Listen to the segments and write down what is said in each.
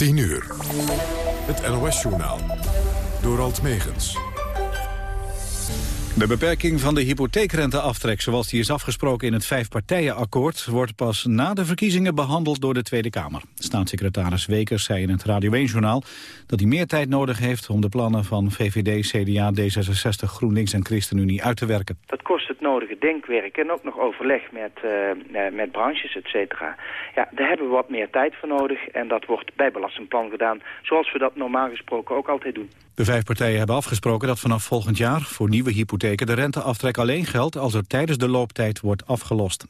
10 uur. Het NOS-journaal. Door Alt Megens. De beperking van de hypotheekrenteaftrek zoals die is afgesproken in het vijfpartijenakkoord wordt pas na de verkiezingen behandeld door de Tweede Kamer. Staatssecretaris Wekers zei in het Radio 1-journaal dat hij meer tijd nodig heeft om de plannen van VVD, CDA, D66, GroenLinks en ChristenUnie uit te werken. Dat kost het nodige denkwerk en ook nog overleg met, uh, met branches, et cetera. Ja, daar hebben we wat meer tijd voor nodig en dat wordt bij belastingplan gedaan zoals we dat normaal gesproken ook altijd doen. De vijf partijen hebben afgesproken dat vanaf volgend jaar voor nieuwe de renteaftrek alleen geldt als er tijdens de looptijd wordt afgelost.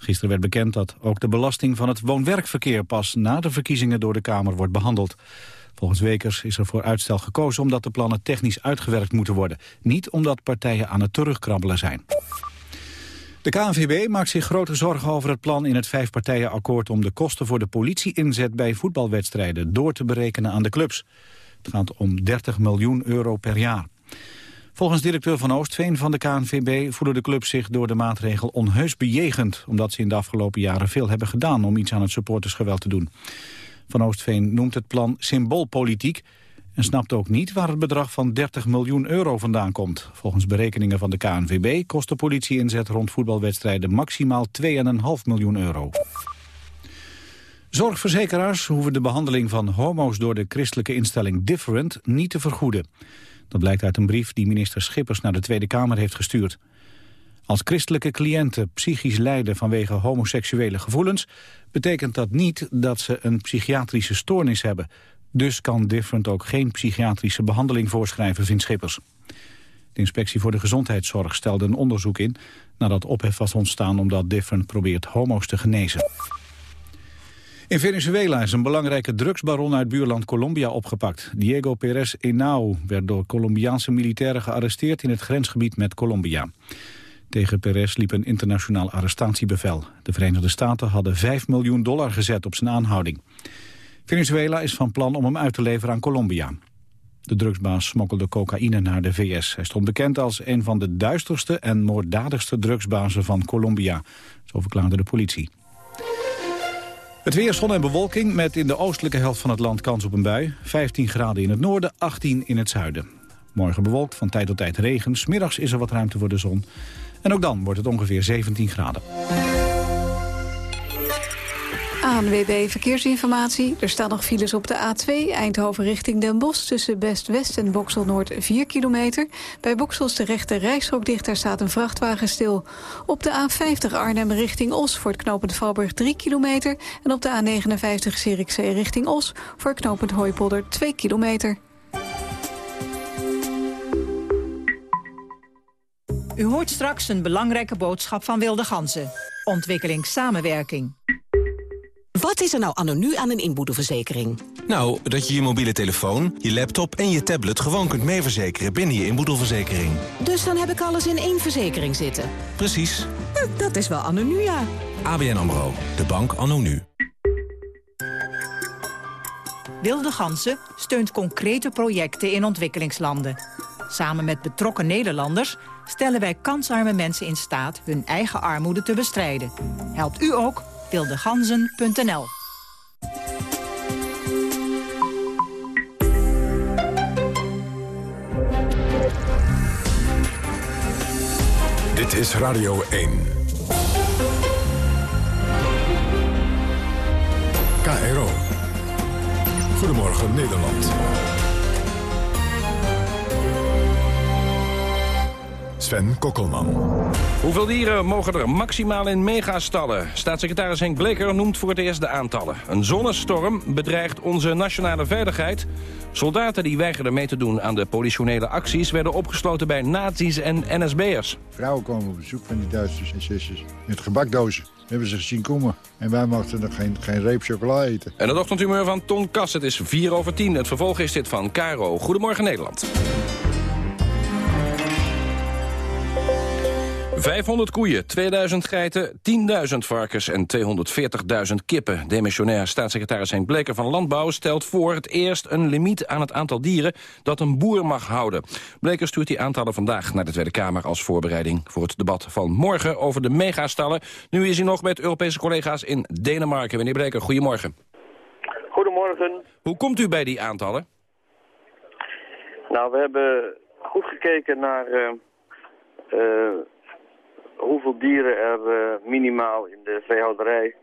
Gisteren werd bekend dat ook de belasting van het woon-werkverkeer pas na de verkiezingen door de Kamer wordt behandeld. Volgens Wekers is er voor uitstel gekozen omdat de plannen technisch uitgewerkt moeten worden. Niet omdat partijen aan het terugkrabbelen zijn. De KNVB maakt zich grote zorgen over het plan in het vijfpartijenakkoord om de kosten voor de politie-inzet bij voetbalwedstrijden door te berekenen aan de clubs. Het gaat om 30 miljoen euro per jaar. Volgens directeur Van Oostveen van de KNVB voelen de clubs zich door de maatregel onheus bejegend, omdat ze in de afgelopen jaren veel hebben gedaan om iets aan het supportersgeweld te doen. Van Oostveen noemt het plan symboolpolitiek en snapt ook niet waar het bedrag van 30 miljoen euro vandaan komt. Volgens berekeningen van de KNVB kost de politie-inzet rond voetbalwedstrijden maximaal 2,5 miljoen euro. Zorgverzekeraars hoeven de behandeling van homo's door de christelijke instelling Different niet te vergoeden. Dat blijkt uit een brief die minister Schippers naar de Tweede Kamer heeft gestuurd. Als christelijke cliënten psychisch lijden vanwege homoseksuele gevoelens... betekent dat niet dat ze een psychiatrische stoornis hebben. Dus kan Different ook geen psychiatrische behandeling voorschrijven, vindt Schippers. De Inspectie voor de Gezondheidszorg stelde een onderzoek in... nadat ophef was ontstaan omdat Different probeert homo's te genezen. In Venezuela is een belangrijke drugsbaron uit buurland Colombia opgepakt. Diego Perez Henao werd door Colombiaanse militairen gearresteerd in het grensgebied met Colombia. Tegen Perez liep een internationaal arrestatiebevel. De Verenigde Staten hadden 5 miljoen dollar gezet op zijn aanhouding. Venezuela is van plan om hem uit te leveren aan Colombia. De drugsbaas smokkelde cocaïne naar de VS. Hij stond bekend als een van de duisterste en moorddadigste drugsbazen van Colombia. Zo verklaarde de politie. Het weer, zon en bewolking met in de oostelijke helft van het land kans op een bui. 15 graden in het noorden, 18 in het zuiden. Morgen bewolkt, van tijd tot tijd regen. Smiddags is er wat ruimte voor de zon. En ook dan wordt het ongeveer 17 graden. ANWB Verkeersinformatie. Er staan nog files op de A2 Eindhoven richting Den Bosch... tussen Best-West en Boksel-Noord 4 kilometer. Bij Boksel is de rechte rijstrook dicht, daar staat een vrachtwagen stil. Op de A50 Arnhem richting Os voor het knooppunt Valburg 3 kilometer... en op de A59 Zierikzee richting Os voor het knooppunt Hooipolder 2 kilometer. U hoort straks een belangrijke boodschap van Wilde Ganzen. Ontwikkelingssamenwerking. Wat is er nou anno nu aan een inboedelverzekering? Nou, dat je je mobiele telefoon, je laptop en je tablet gewoon kunt meeverzekeren binnen je inboedelverzekering. Dus dan heb ik alles in één verzekering zitten? Precies. Hm, dat is wel anno nu, ja. ABN AMRO, de bank anno nu. Wilde Gansen steunt concrete projecten in ontwikkelingslanden. Samen met betrokken Nederlanders stellen wij kansarme mensen in staat hun eigen armoede te bestrijden. Helpt u ook? wildeganzen.nl Dit is Radio 1. KRO. Goedemorgen Nederland. Sven Kokkelman. Hoeveel dieren mogen er maximaal in megastallen? Staatssecretaris Henk Bleker noemt voor het eerst de aantallen. Een zonnestorm bedreigt onze nationale veiligheid. Soldaten die weigerden mee te doen aan de politionele acties... werden opgesloten bij nazi's en NSB'ers. Vrouwen komen op bezoek van die Duitsers en zusters met gebakdozen. We hebben ze gezien komen. En wij mochten nog geen, geen reep chocola eten. En het ochtendhumeur van Ton Kass. Het is 4 over 10. Het vervolg is dit van Caro. Goedemorgen Nederland. 500 koeien, 2000 geiten, 10.000 varkens en 240.000 kippen. Demissionair staatssecretaris Henk Bleker van Landbouw stelt voor het eerst een limiet aan het aantal dieren dat een boer mag houden. Bleker stuurt die aantallen vandaag naar de Tweede Kamer als voorbereiding voor het debat van morgen over de megastallen. Nu is hij nog met Europese collega's in Denemarken. Meneer Bleker, goedemorgen. goedemorgen. Hoe komt u bij die aantallen? Nou, we hebben goed gekeken naar uh, uh, hoeveel dieren er uh, minimaal in de veehouderij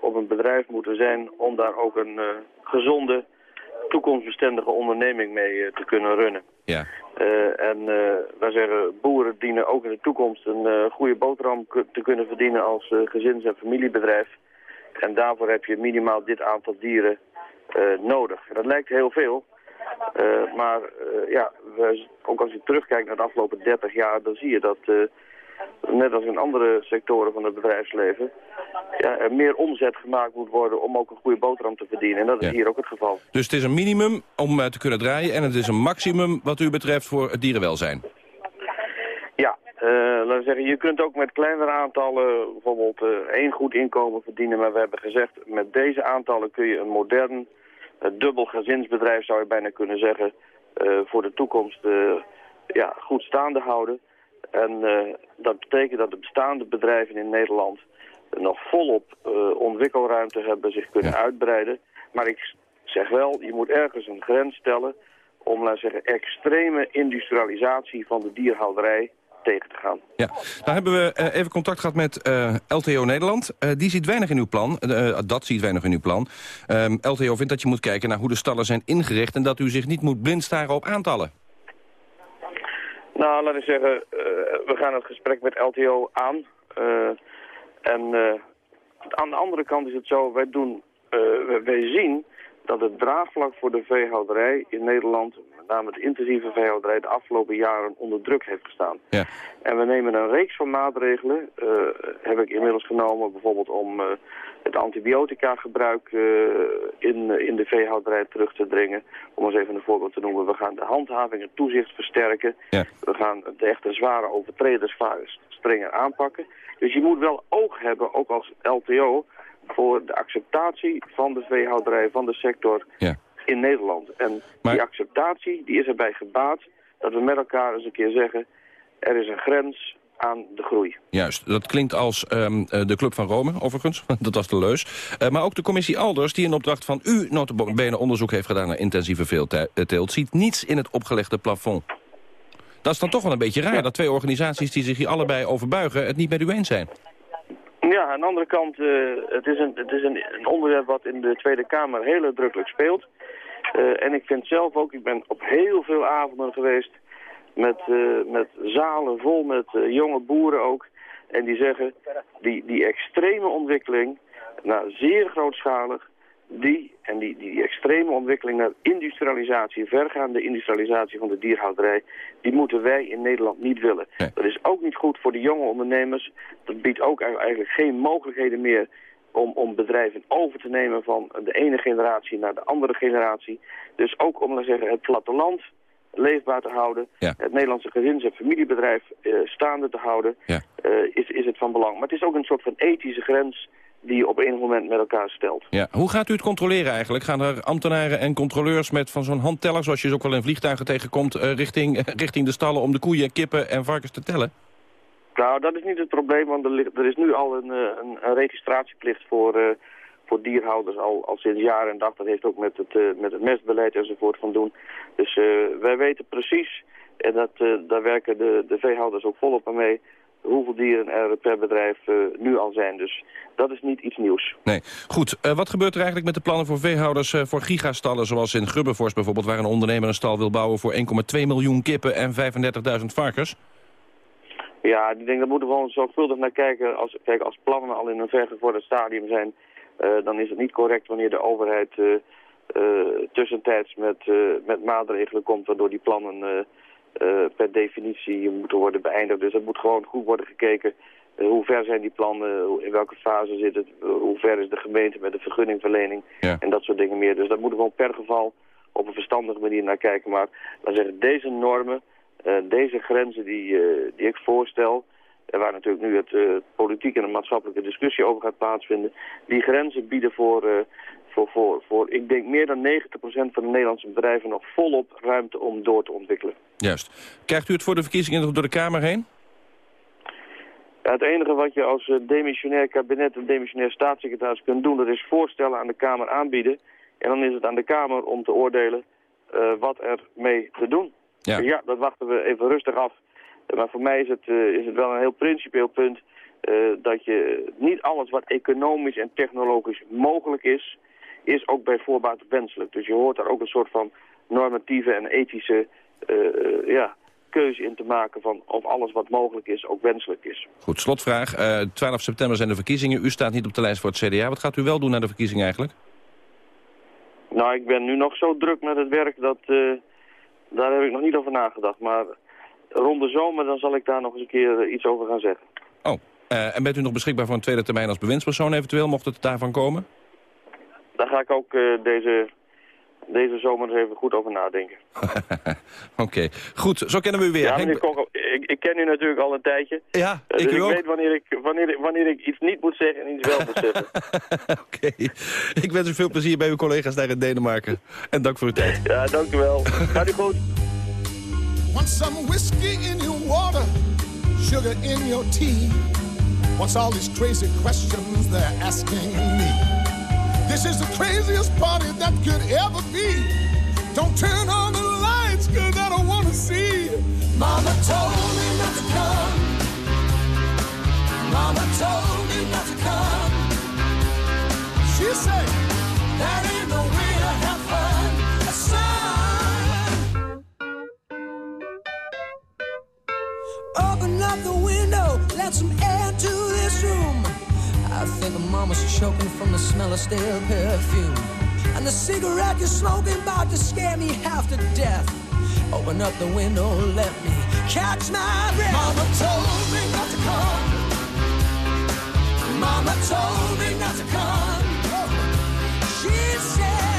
op een bedrijf moeten zijn om daar ook een gezonde, toekomstbestendige onderneming mee te kunnen runnen. Ja. en wij zeggen, boeren dienen ook in de toekomst een goede boterham te kunnen verdienen als gezins- en familiebedrijf. En daarvoor heb je minimaal dit aantal dieren nodig. En dat lijkt heel veel, uh, maar uh, ja, we, ook als je terugkijkt naar de afgelopen 30 jaar, dan zie je dat, uh, net als in andere sectoren van het bedrijfsleven, ja, er meer omzet gemaakt moet worden om ook een goede boterham te verdienen. En dat is Ja. hier ook het geval. Dus het is een minimum om eh, te kunnen draaien... en het is een maximum wat u betreft voor het dierenwelzijn. Ja, eh, laten we zeggen, je kunt ook met kleinere aantallen bijvoorbeeld eh, één goed inkomen verdienen. Maar we hebben gezegd, met deze aantallen kun je een modern, dubbel gezinsbedrijf zou je bijna kunnen zeggen, voor de toekomst ja, goed staande houden. En eh, dat betekent dat de bestaande bedrijven in Nederland nog volop eh, ontwikkelruimte hebben, zich kunnen uitbreiden. Maar ik zeg wel, je moet ergens een grens stellen om, laten zeggen, extreme industrialisatie van de dierhouderij tegen te gaan. Ja, nou hebben we eh, even contact gehad met LTO Nederland. Die ziet weinig in uw plan. Dat ziet weinig in uw plan. Ehm, LTO vindt dat je moet kijken naar hoe de stallen zijn ingericht... en dat u zich niet moet blind staren op aantallen. Nou, laat ik zeggen, eh, we gaan het gesprek met LTO aan. Eh, en eh, aan de andere kant is het zo, wij, doen, wij- zien dat het draagvlak voor de veehouderij in Nederland, met name de intensieve veehouderij, de afgelopen jaren onder druk heeft gestaan. Ja. En we nemen een reeks van maatregelen, heb ik inmiddels genomen, bijvoorbeeld om het antibiotica-gebruik eh, in, in de veehouderij terug te dringen. Om eens even een voorbeeld te noemen. We gaan de handhaving en toezicht versterken. Ja. We gaan de echte zware overtreders strenger aanpakken. Dus je moet wel oog hebben, ook als LTO, voor de acceptatie van de veehouderij, van de sector Ja. in Nederland. En Maar- die acceptatie die is erbij gebaat dat we met elkaar eens een keer zeggen... er is een grens aan de groei. Juist, dat klinkt als ehm, eh, de Club van Rome, overigens. Dat was de leus. Eh, maar ook de commissie Alders, die in opdracht van u... notabene onderzoek heeft gedaan naar intensieve veeteelt... ziet niets in het opgelegde plafond. Dat is dan toch wel een beetje raar... dat twee organisaties die zich hier allebei overbuigen... het niet met u eens zijn. Ja, aan de andere kant, eh, het is, een, het is een, een onderwerp wat in de Tweede Kamer heel nadrukkelijk speelt. En ik vind zelf ook, ik ben op heel veel avonden geweest met, eh, met zalen vol met eh, jonge boeren ook. En die zeggen, die, die extreme ontwikkeling, nou, zeer grootschalig, die en die, die extreme ontwikkeling naar industrialisatie, vergaande industrialisatie van de dierhouderij, die moeten wij in Nederland niet willen. Nee. Dat is ook niet goed voor de jonge ondernemers. Dat biedt ook eigenlijk geen mogelijkheden meer om, om bedrijven over te nemen van de ene generatie naar de andere generatie. Dus ook om, we zeggen, het platteland leefbaar te houden, Ja. het Nederlandse gezins- en familiebedrijf eh, staande te houden, Ja. eh, is, is het van belang. Maar het is ook een soort van ethische grens die je op enig moment met elkaar stelt. Ja. Hoe gaat u het controleren eigenlijk? Gaan er ambtenaren en controleurs met van zo'n handteller... zoals je ze ook wel in vliegtuigen tegenkomt... eh, richting, richting de stallen om de koeien, kippen en varkens te tellen? Nou, dat is niet het probleem, want er, ligt- er is nu al een, een, een registratieplicht voor, voor dierhouders al, al sinds jaren en dag. Dat heeft ook met het, eh, met het mestbeleid enzovoort van doen. Dus eh, wij weten precies, en dat, eh, daar werken de, de veehouders ook volop aan mee, hoeveel dieren er per bedrijf nu al zijn. Dus dat is niet iets nieuws. Nee. Goed, wat gebeurt er eigenlijk met de plannen voor veehouders... eh, voor gigastallen, zoals in Grubbevorst bijvoorbeeld... waar een ondernemer een stal wil bouwen voor 1,2 miljoen kippen en 35.000 varkens? Ja, ik denk dat moeten we gewoon zorgvuldig naar kijken. Als, kijk, als plannen al in een vergevorderd stadium zijn, dan is het niet correct wanneer de overheid eh, eh, tussentijds met, eh, met maatregelen komt waardoor die plannen eh, eh, per definitie moeten worden beëindigd. Dus het moet gewoon goed worden gekeken. eh, hoe ver zijn die plannen, in welke fase zit het, eh, hoe ver is de gemeente met de vergunningverlening Ja. en dat soort dingen meer. Dus daar moeten we gewoon per geval op een verstandige manier naar kijken. Maar we zeggen, deze normen, eh, deze grenzen die, eh, die ik voorstel, waar natuurlijk nu het politieke en de maatschappelijke discussie over gaat plaatsvinden, die grenzen bieden voor, eh, voor, voor, voor ik denk meer dan 90% van de Nederlandse bedrijven nog volop ruimte om door te ontwikkelen. Juist. Krijgt u het voor de verkiezingen nog door de Kamer heen? Ja, het enige wat je als eh, demissionair kabinet en demissionair staatssecretaris kunt doen, dat is voorstellen aan de Kamer aanbieden. En dan is het aan de Kamer om te oordelen uh, wat er mee te doen. Ja. Dus ja, dat wachten we even rustig af. Maar voor mij is het, uh, is het wel een heel principieel punt... Uh, dat je niet alles wat economisch en technologisch mogelijk is... is ook bij voorbaat wenselijk. Dus je hoort daar ook een soort van normatieve en ethische ja, keuze in te maken van of alles wat mogelijk is ook wenselijk is. Goed, slotvraag. Uh, 12 september zijn de verkiezingen. U staat niet op de lijst voor het CDA. Wat gaat u wel doen na de verkiezingen eigenlijk? Nou, ik ben nu nog zo druk met het werk dat... Uh, daar heb ik nog niet over nagedacht. Maar rond de zomer dan zal ik daar nog eens een keer iets over gaan zeggen. Oh, uh, en bent u nog beschikbaar voor een tweede termijn als bewindspersoon eventueel, mocht het daarvan komen? Daar ga ik ook uh, deze deze zomer eens even goed over nadenken. Oké, goed. Zo kennen we u weer. Ja, meneer Kok, ik, ik, ken u natuurlijk al een tijdje. Ja, ik dus ik weet wanneer ik, wanneer, wanneer ik iets niet moet zeggen en iets wel moet zeggen. Oké. Ik wens u veel plezier bij uw collega's daar in Denemarken. En dank voor uw tijd. Ja, dank u wel. Gaat u goed. Want some whiskey in your water, sugar in your tea. What's all these crazy questions they're asking me? This is the craziest party that could ever be. Don't turn on the lights, cause I don't wanna see. Mama told me not to come. Mama told me not to come. She said, that ain't no let some air to this room. I think my mama's choking from the smell of stale perfume. And the cigarette you're smoking about to scare me half to death. Open up the window, let me catch my breath. Mama told me not to come. Mama told me not to come. She said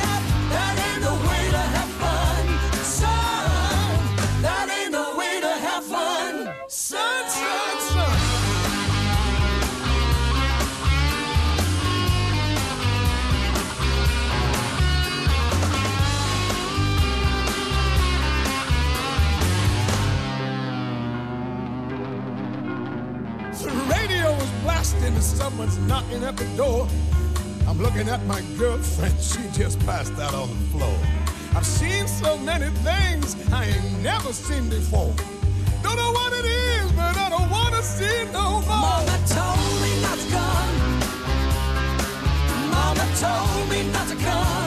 and someone's knocking at the door. I'm looking at my girlfriend, she just passed out on the floor. I've seen so many things I ain't never seen before. Don't know what it is, but I don't wanna see no more. Mama told me not to come. Mama told me not to come.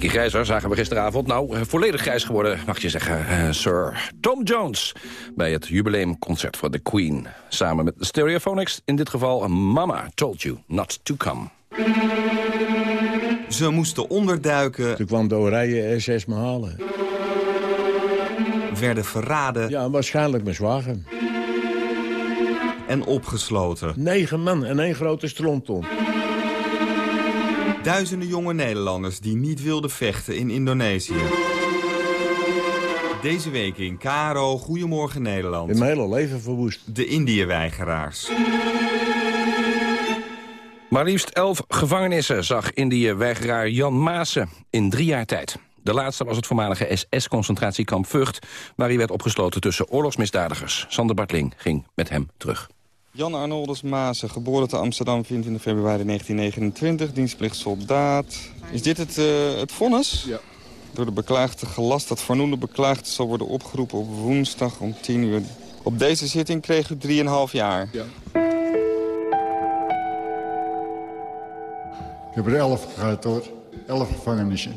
Dickie Grijzer zagen we gisteravond. Nou, eh, volledig grijs geworden, mag je zeggen, eh, Sir Tom Jones. Bij het jubileumconcert voor The Queen. Samen met de Stereophonics, in dit geval Mama Told You Not To Come. Ze moesten onderduiken, Toen kwam de Oranje SS me halen. werden verraden Ja, waarschijnlijk mijn zwager. en opgesloten. Negen man en één grote stronton. Duizenden jonge Nederlanders die niet wilden vechten in Indonesië. Deze week in Karo, Goedemorgen Nederland. In mijn hele leven verwoest. De Indië-weigeraars. Maar liefst elf gevangenissen zag Indië-weigeraar Jan Maassen in drie jaar tijd. De laatste was het voormalige SS-concentratiekamp Vught... waar hij werd opgesloten tussen oorlogsmisdadigers. Sander Bartling ging met hem terug. Jan Arnoldus Maassen, geboren te Amsterdam 24 februari 1929, dienstplicht soldaat. Is dit het, eh, het vonnis? Ja. Door de beklaagde gelast dat vernoemde beklaagde zal worden opgeroepen op woensdag om 10 uur. Op deze zitting kreeg u 3,5 jaar. Ja. Ik heb er elf gehad hoor. elf gevangenissen.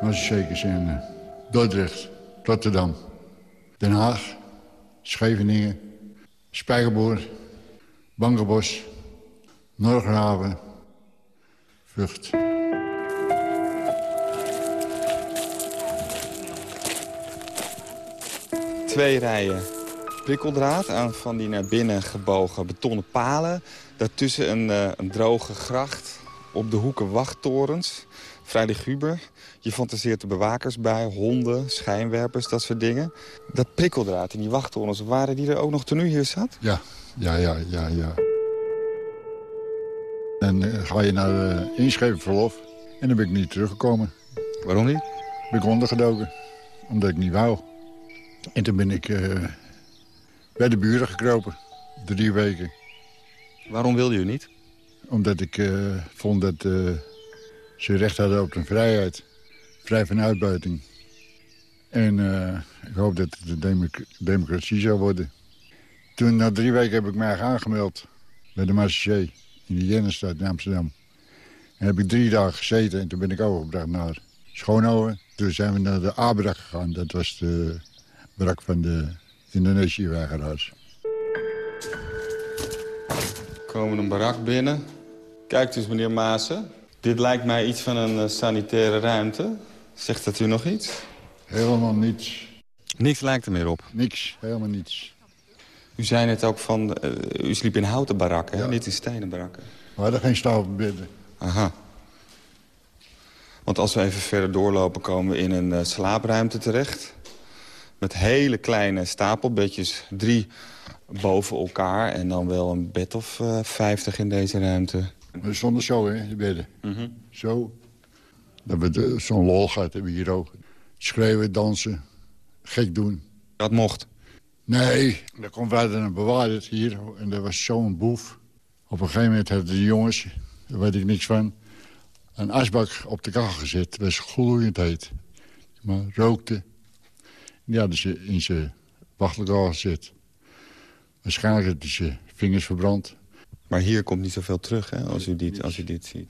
Massenzekers in uh, Dordrecht, Rotterdam, Den Haag, Scheveningen, Spijkerboer, Bangerbos, Norgraven, Vught. Twee rijen prikkeldraad aan van die naar binnen gebogen betonnen palen. Daartussen een, uh, een droge gracht. Op de hoeken wachttorens. Vrij Guber. Je fantaseert de bewakers bij, honden, schijnwerpers, dat soort dingen. Dat prikkeldraad in die wachttorens, waren die er ook nog toen u hier zat? Ja, ja, ja, ja, ja. En uh, ga je naar uh, inschrijfverlof en dan ben ik niet teruggekomen. Waarom niet? Ben ik ondergedoken, omdat ik niet wou. En toen ben ik uh, bij de buren gekropen, drie weken. Waarom wilde u niet? Omdat ik uh, vond dat ze recht hadden op hun vrijheid. Vrij van uitbuiting. En ik hoop dat het democ democratie zou worden. Toen, na drie weken, heb ik mij aangemeld bij de Marseillais in de Jennenstad in Amsterdam. En heb ik drie dagen gezeten en toen ben ik overgebracht naar Schoonhoven. Toen zijn we naar de Abrak gegaan. Dat was de brak van de Indonesië-weigeraars. We komen een barak binnen. Kijkt eens, meneer Maassen. Dit lijkt mij iets van een uh, sanitaire ruimte. Zegt dat u nog iets? Helemaal niets. Niks lijkt er meer op? Niks, helemaal niets. U zei net ook van, uh, u sliep in houten barakken, ja. niet in stenen barakken. We hadden geen stapelbedden. Aha. Want als we even verder doorlopen komen we in een uh, slaapruimte terecht. Met hele kleine stapelbedjes, drie boven elkaar. En dan wel een bed of uh, vijftig in deze ruimte. We stonden zo, hè, de bedden. Mm -hmm. Zo. Dat we zo'n lol gehad hebben hier ook. Schreeuwen, dansen, gek doen. Dat mocht? Nee, daar kwam verder een bewaarder hier. En dat was zo'n boef. Op een gegeven moment hadden de jongens, daar weet ik niks van... een asbak op de kachel gezet. Het was gloeiend heet. Maar rookte. Die hadden ze in zijn wachtlokaal gezet. Waarschijnlijk had hij zijn vingers verbrand. Maar hier komt niet zoveel terug, hè, als, u dit, als u dit ziet.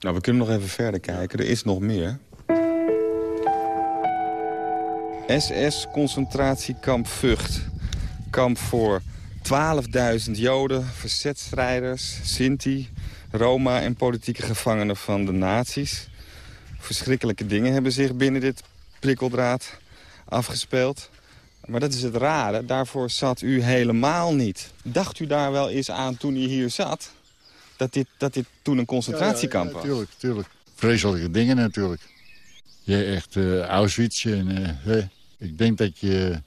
Nou, we kunnen nog even verder kijken. Er is nog meer. SS-concentratiekamp Vught. Kamp voor 12.000 Joden, verzetstrijders, Sinti, Roma en politieke gevangenen van de nazi's. Verschrikkelijke dingen hebben zich binnen dit prikkeldraad afgespeeld. Maar dat is het rare, daarvoor zat u helemaal niet. Dacht u daar wel eens aan toen u hier zat? Dat dit, dat dit toen een concentratiekamp was? Ja, tuurlijk, tuurlijk. Vreselijke dingen natuurlijk. Je echt uh, Auschwitz en... Uh, ik denk dat je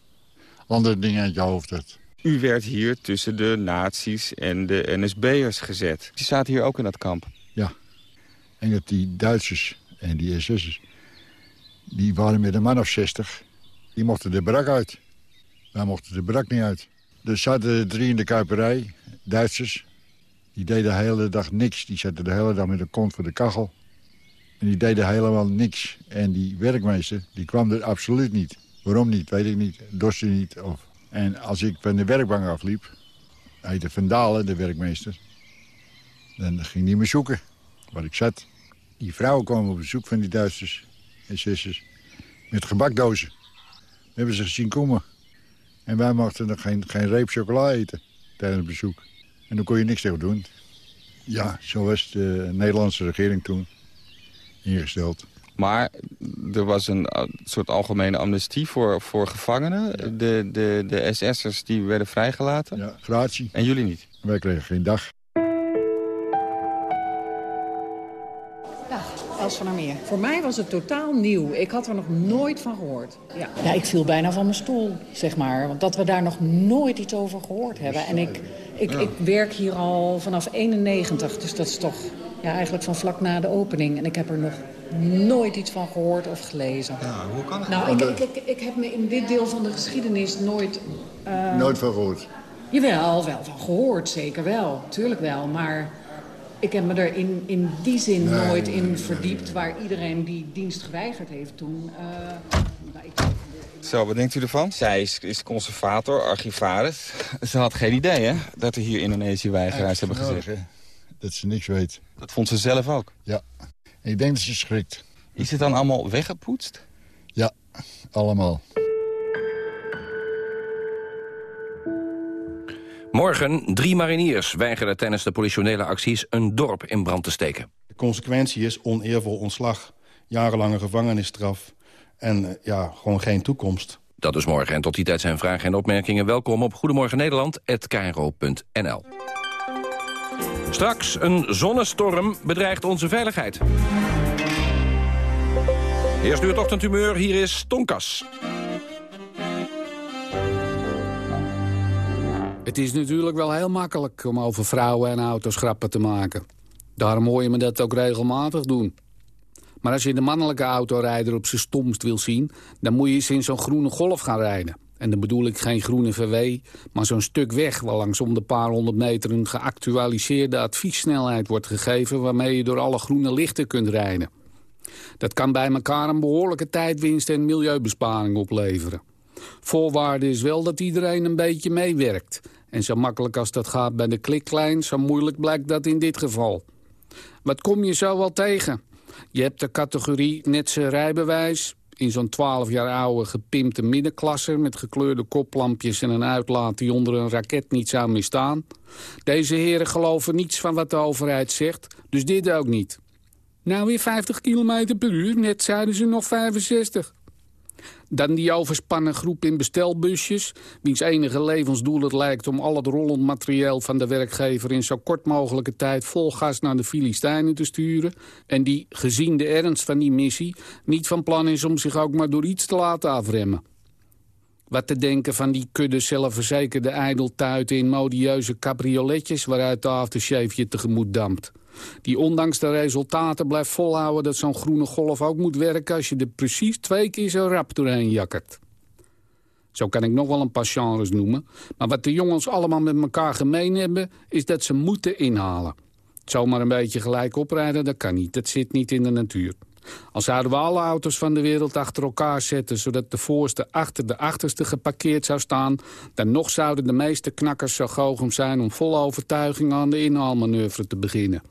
andere dingen uit je hoofd hebt. U werd hier tussen de nazi's en de NSB'ers gezet. Die zaten hier ook in dat kamp? Ja. En dat die Duitsers en die SS'ers... die waren met een man of 60. Die mochten de brak uit. Wij mochten de brak niet uit. Er zaten drie in de kuiperij, Duitsers. Die deden de hele dag niks. Die zaten de hele dag met de kont voor de kachel. En die deden helemaal niks. En die werkmeester, die kwam er absoluut niet. Waarom niet, weet ik niet. Dorste niet. Of... En als ik van de werkbank afliep... Hij heette Van Dalen, de werkmeester... dan ging hij me zoeken waar ik zat. Die vrouwen kwamen op bezoek van die Duitsers en zusters... met gebakdozen. We hebben ze gezien komen. En wij mochten nog geen, geen reep chocola eten tijdens het bezoek. En dan kon je niks tegen doen. Ja, zo was de Nederlandse regering toen ingesteld. Maar er was een soort algemene amnestie voor, voor gevangenen. Ja. De, de, de SS'ers die werden vrijgelaten. Ja, gratie. En jullie niet? Wij kregen geen dag. Els van der Meer. Voor mij was het totaal nieuw. Ik had er nog nooit van gehoord. Ja. ja, ik viel bijna van mijn stoel, zeg maar. Want dat we daar nog nooit iets over gehoord hebben. En ik, ik, ik werk hier al vanaf 91, dus dat is toch ja, eigenlijk van vlak na de opening. En ik heb er nog nooit iets van gehoord of gelezen. Ja, hoe kan het? Nou, ik, ik, ik, ik heb me in dit deel van de geschiedenis nooit... Uh... Nooit van gehoord? Jawel, wel van gehoord, zeker wel. Tuurlijk wel, maar... Ik heb me er in, in die zin nee, nooit in nee, verdiept... Nee, waar iedereen die dienst geweigerd heeft toen... Uh, nou, ik... Zo, wat denkt u ervan? Zij is, is conservator, archivaris. Ze had geen idee, hè, dat er hier Indonesië-weigeraars hebben gezet. dat ze niks weet. Dat vond ze zelf ook? Ja. En ik denk dat ze schrikt. Is het dan allemaal weggepoetst? Ja, allemaal. Morgen, drie mariniers weigerden tijdens de politionele acties... een dorp in brand te steken. De consequentie is oneervol ontslag, jarenlange gevangenisstraf... en eh, ja, gewoon geen toekomst. Dat is morgen. En tot die tijd zijn vragen en opmerkingen welkom op Goedemorgen Nederland@kro.nl. Straks een zonnestorm bedreigt onze veiligheid. Eerst nu het ochtendhumeur, hier is Tonkas. Het is natuurlijk wel heel makkelijk om over vrouwen en auto's grappen te maken. Daarom hoor je me dat ook regelmatig doen. Maar als je de mannelijke autorijder op zijn stomst wil zien... dan moet je eens in zo'n groene golf gaan rijden. En dan bedoel ik geen groene VW, maar zo'n stuk weg... waar langs om de paar honderd meter een geactualiseerde adviessnelheid wordt gegeven... waarmee je door alle groene lichten kunt rijden. Dat kan bij elkaar een behoorlijke tijdwinst en milieubesparing opleveren. Voorwaarde is wel dat iedereen een beetje meewerkt. En zo makkelijk als dat gaat bij de klikklein, zo moeilijk blijkt dat in dit geval. Wat kom je zo wel tegen? Je hebt de categorie netse rijbewijs... in zo'n 12 jaar oude gepimpte middenklasse... met gekleurde koplampjes en een uitlaat die onder een raket niet zou misstaan. Deze heren geloven niets van wat de overheid zegt, dus dit ook niet. Nou weer 50 km per uur, net zeiden ze nog 65. Dan die overspannen groep in bestelbusjes... wiens enige levensdoel het lijkt om al het rollend materieel van de werkgever... in zo kort mogelijke tijd vol gas naar de Filistijnen te sturen... en die, gezien de ernst van die missie... niet van plan is om zich ook maar door iets te laten afremmen. Wat te denken van die kudde zelfverzekerde ijdeltuiten in modieuze cabrioletjes... waaruit de aftershave je tegemoet dampt. Die ondanks de resultaten blijft volhouden dat zo'n groene golf ook moet werken... als je er precies twee keer zo rap doorheen jakkert. Zo kan ik nog wel een paar genres noemen. Maar wat de jongens allemaal met elkaar gemeen hebben... is dat ze moeten inhalen. Zomaar een beetje gelijk oprijden, dat kan niet. Dat zit niet in de natuur. Al zouden we alle auto's van de wereld achter elkaar zetten... zodat de voorste achter de achterste geparkeerd zou staan... dan nog zouden de meeste knakkers zo goochem zijn... om vol overtuiging aan de inhaalmanoeuvre te beginnen.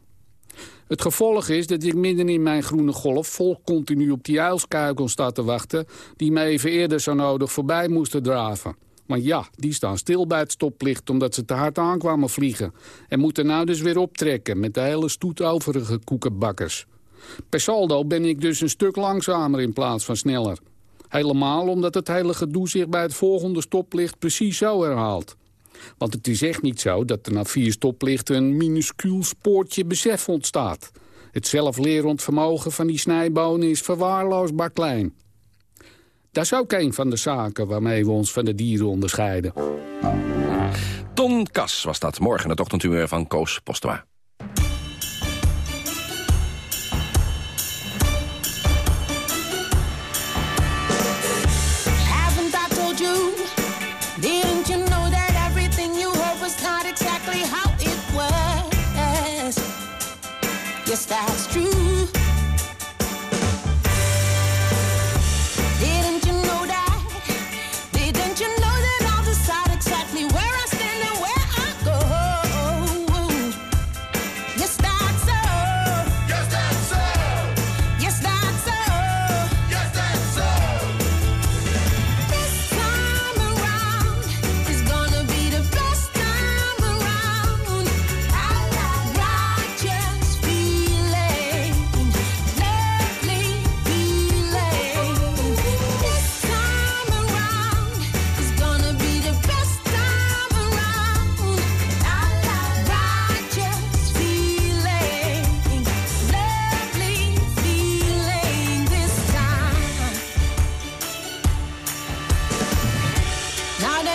Het gevolg is dat ik midden in mijn groene golf... vol continu op die uilskuikel sta te wachten... die me even eerder zo nodig voorbij moesten draven. Maar ja, die staan stil bij het stoplicht omdat ze te hard aankwamen vliegen. En moeten nou dus weer optrekken met de hele stoet overige koekenbakkers. Per saldo ben ik dus een stuk langzamer in plaats van sneller. Helemaal omdat het hele gedoe zich bij het volgende stoplicht precies zo herhaalt. Want het is echt niet zo dat er na vier stoplichten een minuscuul spoortje besef ontstaat. Het zelflerend vermogen van die snijbonen is verwaarloosbaar klein. Dat is ook een van de zaken waarmee we ons van de dieren onderscheiden. Ton Kas was dat. Morgen het ochtendhumeur van Koos Postema.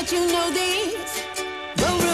but you know these.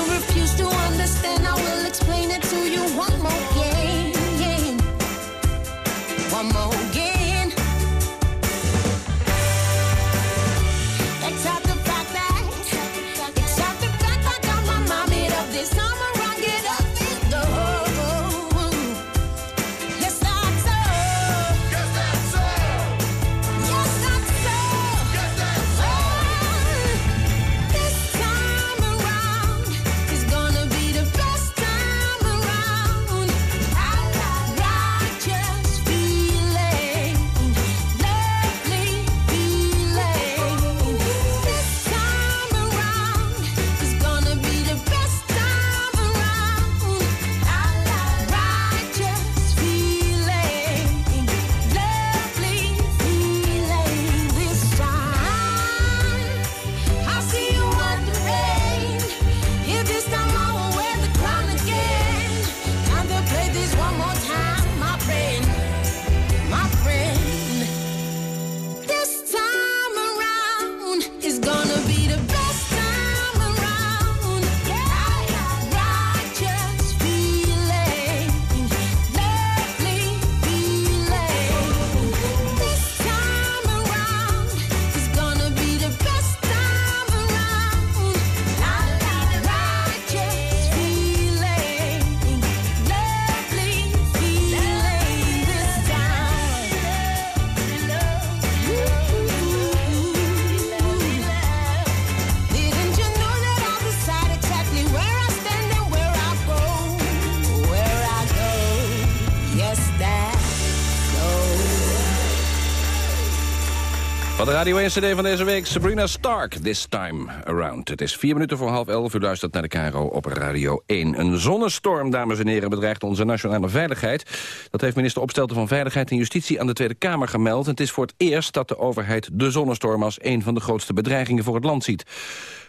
Van de Radio 1 CD van deze week, Sabrina Stark, This Time Around. Het is vier minuten voor half elf, u luistert naar de KRO op Radio 1. Een zonnestorm, dames en heren, bedreigt onze nationale veiligheid. Dat heeft minister Opstelten van Veiligheid en Justitie aan de Tweede Kamer gemeld. Het is voor het eerst dat de overheid de zonnestorm als een van de grootste bedreigingen voor het land ziet.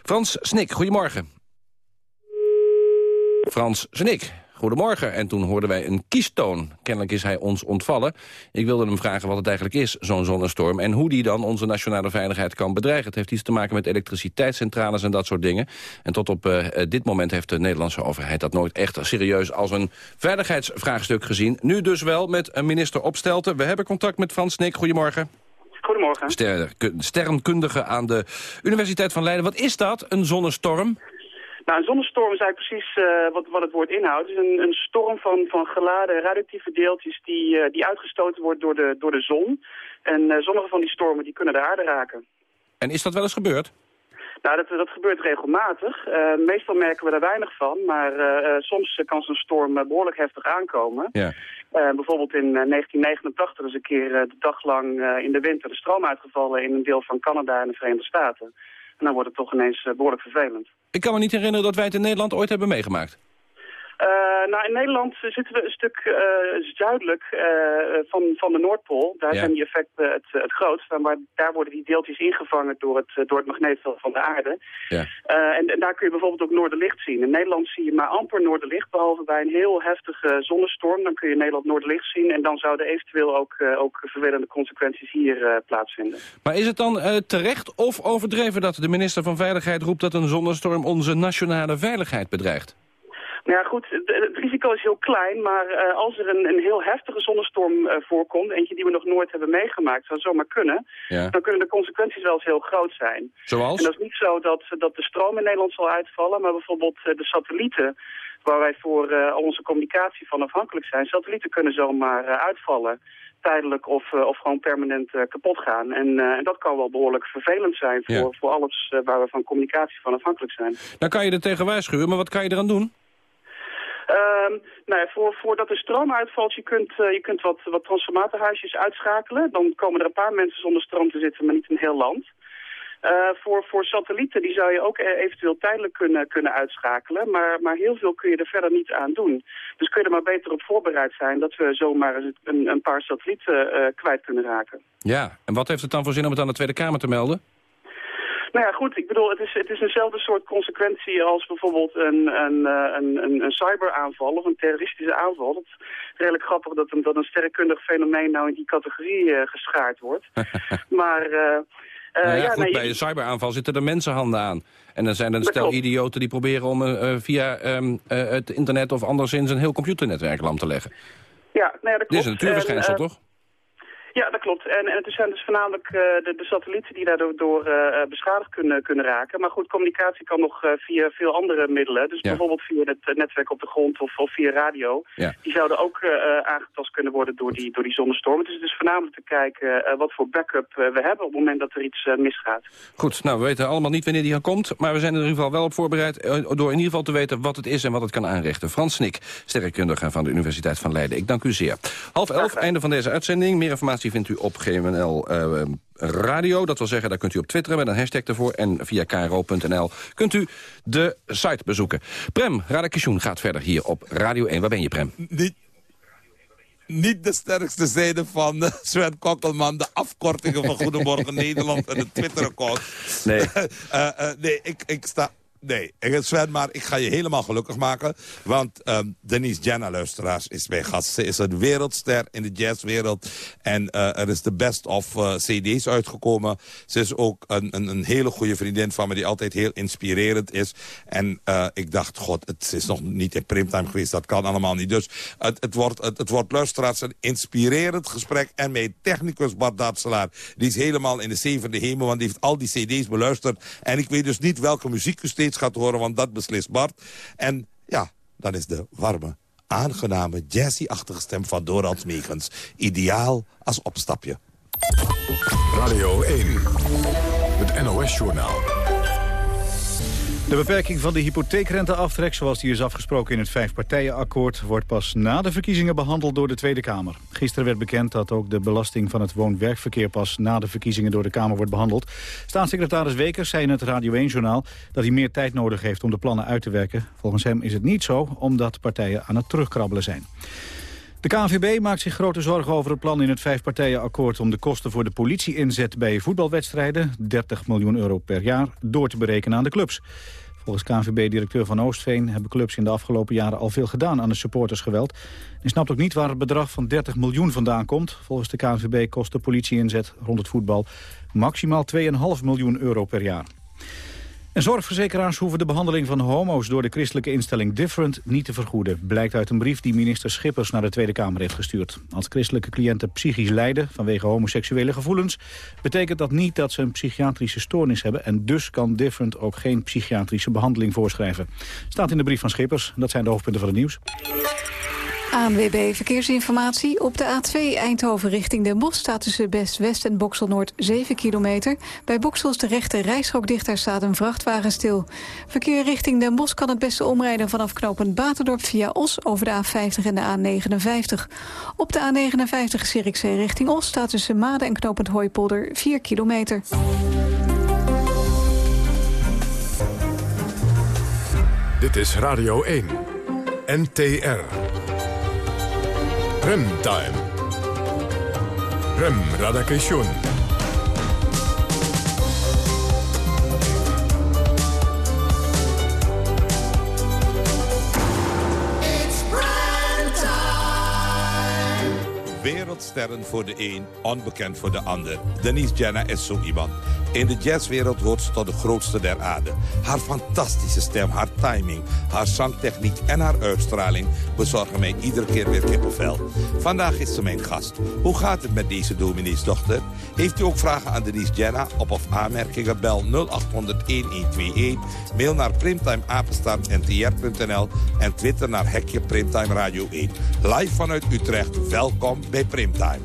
Frans Snik, goedemorgen. Frans Snik, goedemorgen. En toen hoorden wij een kiestoon. Kennelijk is hij ons ontvallen. Ik wilde hem vragen wat het eigenlijk is, zo'n zonnestorm... en hoe die dan onze nationale veiligheid kan bedreigen. Het heeft iets te maken met elektriciteitscentrales en dat soort dingen. En tot op uh, dit moment heeft de Nederlandse overheid... dat nooit echt serieus als een veiligheidsvraagstuk gezien. Nu dus wel met een minister Opstelten. We hebben contact met Frans Snik. Goedemorgen. Goedemorgen. Ster sterrenkundige aan de Universiteit van Leiden. Wat is dat, een zonnestorm? Nou, een zonnestorm is eigenlijk precies uh, wat, wat het woord inhoudt. Het is een, een storm van, van geladen radioactieve deeltjes die, uh, die uitgestoten wordt door de, door de zon. En uh, sommige van die stormen die kunnen de aarde raken. En is dat wel eens gebeurd? Nou, dat, dat gebeurt regelmatig. meestal merken we daar weinig van, maar soms kan zo'n storm behoorlijk heftig aankomen. Ja. bijvoorbeeld in 1989 is een keer de dag lang in de winter de stroom uitgevallen in een deel van Canada en de Verenigde Staten. En dan wordt het toch ineens behoorlijk vervelend. Ik kan me niet herinneren dat wij het in Nederland ooit hebben meegemaakt. Uh, nou, in Nederland zitten we een stuk uh, zuidelijk uh, van, van de Noordpool. Daar Ja. zijn die effecten het, het grootst. Maar daar worden die deeltjes ingevangen door het, door het magneetveld van de aarde. Ja. en, en daar kun je bijvoorbeeld ook noorderlicht zien. In Nederland zie je maar amper noorderlicht, behalve bij een heel heftige zonnestorm. Dan kun je in Nederland noorderlicht zien. En dan zouden eventueel ook, ook vervelende consequenties hier plaatsvinden. Maar is het dan eh, terecht of overdreven dat de minister van Veiligheid roept... dat een zonnestorm onze nationale veiligheid bedreigt? Nou ja, goed, het, risico is heel klein, maar uh, als er een, een heel heftige zonnestorm uh, voorkomt, eentje die we nog nooit hebben meegemaakt, zou zomaar kunnen, Ja. dan kunnen de consequenties wel eens heel groot zijn. Zoals? En dat is niet zo dat, dat de stroom in Nederland zal uitvallen, maar bijvoorbeeld uh, de satellieten, waar wij voor uh, al onze communicatie van afhankelijk zijn, satellieten kunnen zomaar uitvallen tijdelijk of, of gewoon permanent kapot gaan. En, uh, en dat kan wel behoorlijk vervelend zijn voor, Ja. voor alles waar we van communicatie van afhankelijk zijn. Dan kan je er tegen waarschuwen, maar wat kan je eraan doen? Um, nou voor, voordat de stroom uitvalt, je kunt, uh, je kunt wat, wat transformatorhuisjes uitschakelen. Dan komen er een paar mensen zonder stroom te zitten, maar niet een heel land. Uh, voor, voor satellieten die zou je ook e- eventueel tijdelijk kunnen, kunnen uitschakelen. Maar, maar heel veel kun je er verder niet aan doen. Dus kun je er maar beter op voorbereid zijn dat we zomaar een, een paar satellieten uh, kwijt kunnen raken. Ja, en wat heeft het dan voor zin om het aan de Tweede Kamer te melden? Nou ja, goed. Ik bedoel, het is, het is eenzelfde soort consequentie als bijvoorbeeld een, een, eh, een, een, cyberaanval of een terroristische aanval. Het is redelijk grappig dat een, dat een sterrenkundig fenomeen nou in die categorie uh, geschaard wordt. maar... Uh, nou ja, ja, goed, nee, bij je- een cyberaanval zitten er mensenhanden aan. En dan zijn er een Dat stel klopt. idioten die proberen om eh, eh, via ehm, eh, het internet of anderszins een heel computernetwerk lam te leggen. ja, nee, dat klopt. Dit is een natuurverschijnsel, eh, toch? Ja, dat klopt. En, en het zijn dus voornamelijk uh, de, de, satellieten die daardoor door, uh, beschadigd kunnen, kunnen raken. Maar goed, communicatie kan nog uh, via veel andere middelen. Dus Ja. bijvoorbeeld via het netwerk op de grond of, of via radio. Ja. Die zouden ook aangetast kunnen worden door die, door die zonnestorm. Dus het is voornamelijk te kijken wat voor backup we hebben op het moment dat er iets misgaat. Goed, nou, we weten allemaal niet wanneer die er komt... maar we zijn er in ieder geval wel op voorbereid... eh, door in ieder geval te weten wat het is en wat het kan aanrichten. Frans Snik, sterrenkundige van de Universiteit van Leiden. Ik dank u zeer. Half elf, einde van deze uitzending. Meer informatie vindt u op GMNL eh, Radio. Dat wil zeggen, daar kunt u op twitteren met een hashtag ervoor. En via kro.nl kunt u de site bezoeken. Prem Radakishun gaat verder hier op Radio 1. Waar ben je, Prem? Niet, niet de sterkste zijde van eh, Sven Kokkelman. De afkortingen van Goedemorgen Nederland en de Twitter-account. Nee. Eh, eh, nee, ik, ik sta... Nee, Sven, maar ik ga je helemaal gelukkig maken. Want ehm, Denise Jenna, luisteraars, is mijn gast. Ze is een wereldster in de jazzwereld. En eh, er is de best of eh, cd's uitgekomen. Ze is ook een, een, een hele goede vriendin van me... die altijd heel inspirerend is. En eh, ik dacht, god, het is nog niet in primetime geweest. Dat kan allemaal niet. Dus het, het, wordt, het, het wordt, luisteraars, een inspirerend gesprek. En mijn technicus Bart Datselaar, die is helemaal in de zevende hemel... want die heeft al die cd's beluisterd. En ik weet dus niet welke muziek u steeds gaat horen... want dat beslist Bart. En ja, dan is de warme, aangename, jazzy-achtige stem van Dorald Meegens... ideaal als opstapje. Radio 1, het NOS-journaal. De beperking van de hypotheekrenteaftrek, zoals die is afgesproken in het vijfpartijenakkoord, wordt pas na de verkiezingen behandeld door de Tweede Kamer. Gisteren werd bekend dat ook de belasting van het woon-werkverkeer pas na de verkiezingen door de Kamer wordt behandeld. Staatssecretaris Wekers zei in het Radio 1-journaal dat hij meer tijd nodig heeft om de plannen uit te werken. Volgens hem is het niet zo, omdat partijen aan het terugkrabbelen zijn. De KNVB maakt zich grote zorgen over het plan in het vijfpartijenakkoord om de kosten voor de politieinzet bij voetbalwedstrijden, 30 miljoen euro per jaar, door te berekenen aan de clubs. Volgens KNVB-directeur Van Oostveen hebben clubs in de afgelopen jaren al veel gedaan aan het supportersgeweld. Hij snapt ook niet waar het bedrag van 30 miljoen vandaan komt. Volgens de KNVB kost de politieinzet rond het voetbal maximaal 2,5 miljoen euro per jaar. En zorgverzekeraars hoeven de behandeling van homo's door de christelijke instelling Different niet te vergoeden. Blijkt uit een brief die minister Schippers naar de Tweede Kamer heeft gestuurd. Als christelijke cliënten psychisch lijden vanwege homoseksuele gevoelens... betekent dat niet dat ze een psychiatrische stoornis hebben... en dus kan Different ook geen psychiatrische behandeling voorschrijven. Staat in de brief van Schippers. Dat zijn de hoofdpunten van het nieuws. ANWB Verkeersinformatie. Op de A2 Eindhoven richting Den Bosch staat tussen Best-West en Boksel-Noord 7 kilometer. Bij Boksel is de rechte rijstrook dicht, staat een vrachtwagen stil. Verkeer richting Den Bosch kan het beste omrijden vanaf knooppunt Baterdorp via Os over de A50 en de A59. Op de A59 Zierikzee richting Os staat tussen Maden en knooppunt Hooipolder 4 kilometer. Dit is Radio 1. NTR. Remtime. Rem Radakation. Wereldsterren voor de een, onbekend voor de ander. Denise Jenner is zo iemand. In de jazzwereld hoort ze tot de grootste der aarde. Haar fantastische stem, haar timing, haar zangtechniek en haar uitstraling... bezorgen mij iedere keer weer kippenvel. Vandaag is ze mijn gast. Hoe gaat het met deze domineesdochter? Heeft u ook vragen aan Denise Jenner? Op of aanmerkingen bel 0800-1121. Mail naar primtimeapenstaartntr.nl en twitter naar Hekje Primtime Radio 1. Live vanuit Utrecht, welkom bij Primtime.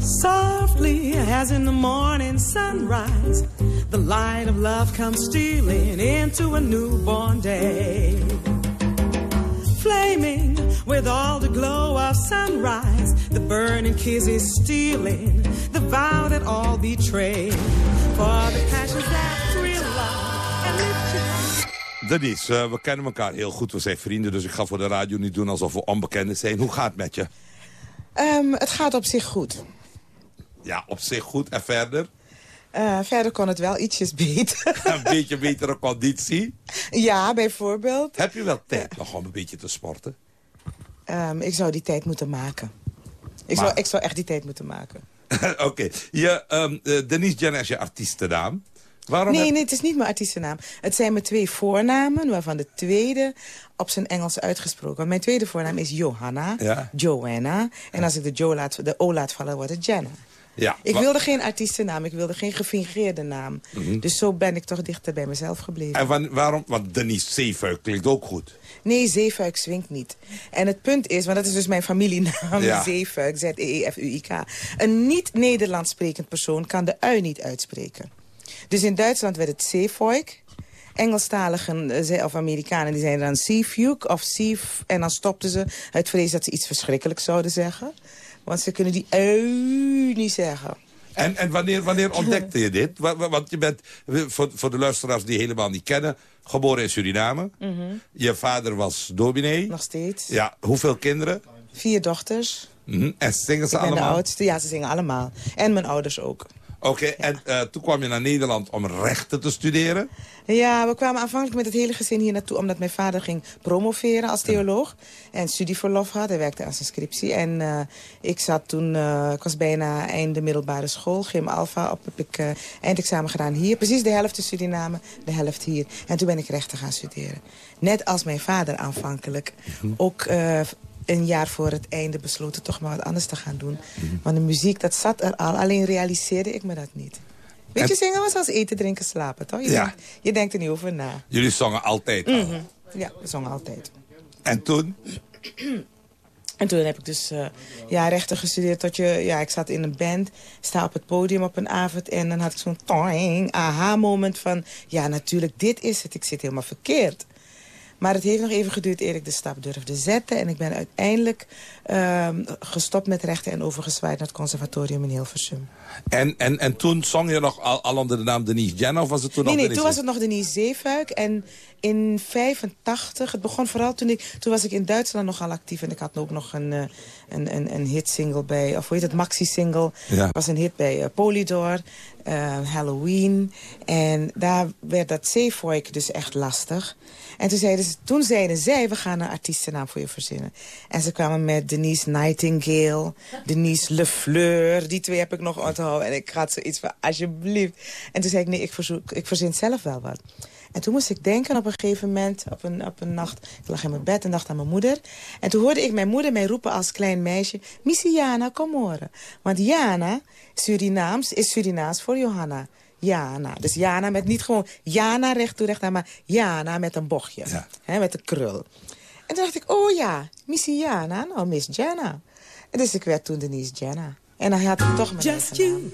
Softly as in the morning sunrise, the light of love comes stealing into a newborn day. Flaming with all the glow of sunrise, the burning kiss is stealing, the vow that all betray. For the passions that thrill love and lift you Denise, eh, we kennen elkaar heel goed. We zijn vrienden, dus ik ga voor de radio niet doen alsof we onbekenden zijn. Hoe gaat het met je? Ehm, het gaat op zich goed. Ja, op zich goed. En verder? Eh, verder kon het wel ietsjes beter. een beetje betere conditie. ja, bijvoorbeeld. Heb je wel tijd nog om een beetje te sporten? Ehm, ik zou die tijd moeten maken. Ik, Maar- zou, ik zou echt die tijd moeten maken. Oké. Je, ehm, eh, Denise Jenner is je artiestennaam. Waarom Nee, heb- nee, het is niet mijn artiestennaam. Het zijn mijn twee voornamen, waarvan de tweede op zijn Engels uitgesproken. Mijn tweede voornaam is Johanna, Ja. Joanna. En als ik de, jo laat, de O laat vallen, wordt het Jenna. Ja, Ik wilde geen artiestennaam, ik wilde geen gefingeerde naam. Mhm. Dus zo ben ik toch dichter bij mezelf gebleven. En waarom? Want Denise Zeefuik klinkt ook goed. Nee, Zeefuik swingt niet. En het punt is, want dat is dus mijn familienaam, Ja. Zeefuik, E Z-E-E-F-U-I-K. Een niet-Nederlands sprekend persoon kan de ui niet uitspreken. Dus in Duitsland werd het Zeefuik. Engelstaligen eh, of Amerikanen die zeiden dan Seafuik of Seaf. En dan stopten ze uit vrees dat ze iets verschrikkelijks zouden zeggen. Want ze kunnen die ui niet zeggen. En, en wanneer, wanneer ontdekte je dit? Wa- wa- Want je bent, eh, voor, voor de luisteraars die helemaal niet kennen... geboren in Suriname. Mhm. Je vader was dominee. Nog steeds. Ja, hoeveel kinderen? Vier dochters. Mhm. En zingen ze ik ben de allemaal? oudste. Ja, ze zingen allemaal. En mijn ouders ook. Oké, en eh, toen kwam je naar Nederland om rechten te studeren. Ja, we kwamen aanvankelijk met het hele gezin hier naartoe... omdat mijn vader ging promoveren als theoloog. En studieverlof had. Hij werkte aan zijn scriptie. En eh, ik zat toen... eh, ik was bijna einde middelbare school. Gym Alpha. Op heb ik eindexamen gedaan hier. Precies de helft in Suriname, de helft hier. En toen ben ik rechten gaan studeren. Net als mijn vader aanvankelijk. Ook... een jaar voor het einde besloten toch maar wat anders te gaan doen. Want de muziek, dat zat er al. Alleen realiseerde ik me dat niet. Weet je, En- zingen was als eten, drinken, slapen, toch? Je, Ja. denkt, je denkt er niet over na. Jullie zongen altijd al. Mhm. Ja, we zongen altijd. En toen? En toen heb ik dus eh, ja, rechten gestudeerd tot je... Ja, ik zat in een band, sta op het podium op een avond... en dan had ik zo'n toing, aha-moment van... ja, natuurlijk, dit is het. Ik zit helemaal verkeerd. Maar het heeft nog even geduurd eer ik de stap durfde zetten. En ik ben uiteindelijk ehm, gestopt met rechten en overgezwaaid naar het conservatorium in Hilversum. En, en, en toen zong je nog al, al onder de naam Denise Jenner? Of was het toen nee, nog nee, toen Denise? was het nog Denise Zeefuik. En in 85, het begon vooral toen ik... Toen was ik in Duitsland nogal actief. En ik had ook nog een, eh, een, een, een hitsingle bij... Of hoe heet het, maxi-single. Ja. was een hit bij eh, Polydor. Eh, Halloween. En daar werd dat Zeefuik dus echt lastig. En toen zeiden, ze, toen zeiden zij, we gaan een artiestennaam voor je verzinnen. En ze kwamen met Denise Nightingale, Denise Le Fleur. Die twee heb ik nog onthouden. En ik had zoiets van, alsjeblieft. En toen zei ik, nee, ik, verzoek, ik verzin zelf wel wat. En toen moest ik denken op een gegeven moment, op een, op een nacht... Ik lag in mijn bed en dacht aan mijn moeder. En toen hoorde ik mijn moeder mij roepen als klein meisje... Missie Jana, kom horen. Want Jana, Surinaams, is Surinaams voor Johanna. Jana. Dus Jana met niet gewoon Jana recht toe recht aan, maar Jana met een bochtje. Hè, met een krul. En toen dacht ik, oh ja, Missie Jana, nou Miss Jana. En dus ik werd toen Denise Jana. En dan had ik toch mijn Just you,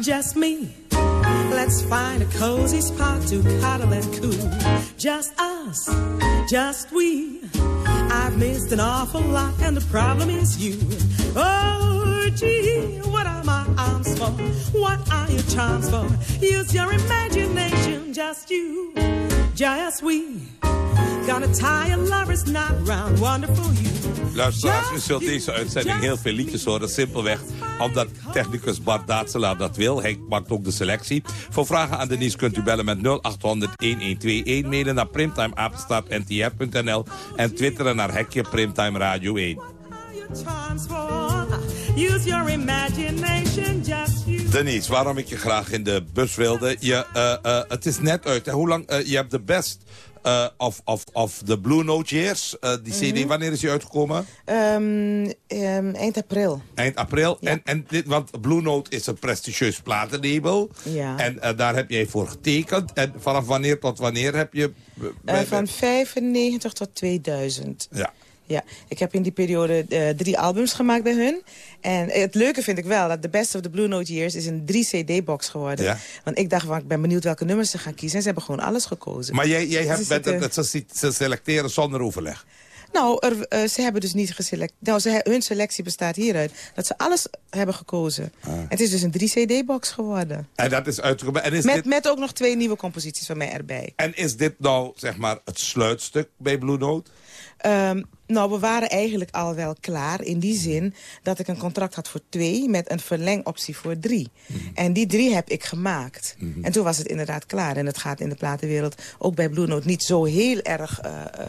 just me. Let's find a cozy spot to cuddle and coo. Just us, just we. I've missed an awful lot, and the problem is you. Oh, gee, what are my arms for? What are your charms for? Use your imagination, just you, just we. Gonna tie a lover's knot round wonderful you. Luisteraars, u zult deze uitzending heel veel liedjes horen. Simpelweg omdat technicus Bart Daatselaar dat wil. Hij maakt ook de selectie. Voor vragen aan Denise kunt u bellen met 0800-1121. Mailen naar primtimeapenstaartntr.nl en twitteren naar hekje Primtime Radio 1. Charms for. Use your imagination, just you. Denise, waarom ik je graag in de bus wilde. Je, eh, eh, het is net uit. hè. Hoe lang? eh, je hebt de best eh, of, of, of the Blue Note Years. Eh, die CD, Mhm. wanneer is die uitgekomen? Ehm, ehm, eind april. Eind april. En, en dit, want Blue Note is een prestigieus platenlabel. Ja. En eh, daar heb jij voor getekend. En vanaf wanneer tot wanneer heb je... Van 95 tot 2000. Ja. Ja, ik heb in die periode eh, drie albums gemaakt bij hun. En het leuke vind ik wel dat The Best of the Blue Note Years is een 3-cd-box geworden. Ja. Want ik dacht, van, ik ben benieuwd welke nummers ze gaan kiezen. En ze hebben gewoon alles gekozen. Maar jij, jij Dus hebt met het, het- ze, selecteren zonder overleg. Nou, er, eh, ze hebben dus niet geselecteerd. Nou, ze, hun selectie bestaat hieruit dat ze alles hebben gekozen. Ah. Het is dus een 3-cd-box geworden. En dat is uitgekomen. Is, Met, dit, met ook nog twee nieuwe composities van mij erbij. en is dit nou, zeg maar, het sluitstuk bij Blue Note? Ehm, nou, we waren eigenlijk al wel klaar in die zin dat ik een contract had voor twee met een verlengoptie voor drie. En die drie heb ik gemaakt. En toen was het inderdaad klaar. En het gaat in de platenwereld ook bij Blue Note niet zo heel erg eh, eh,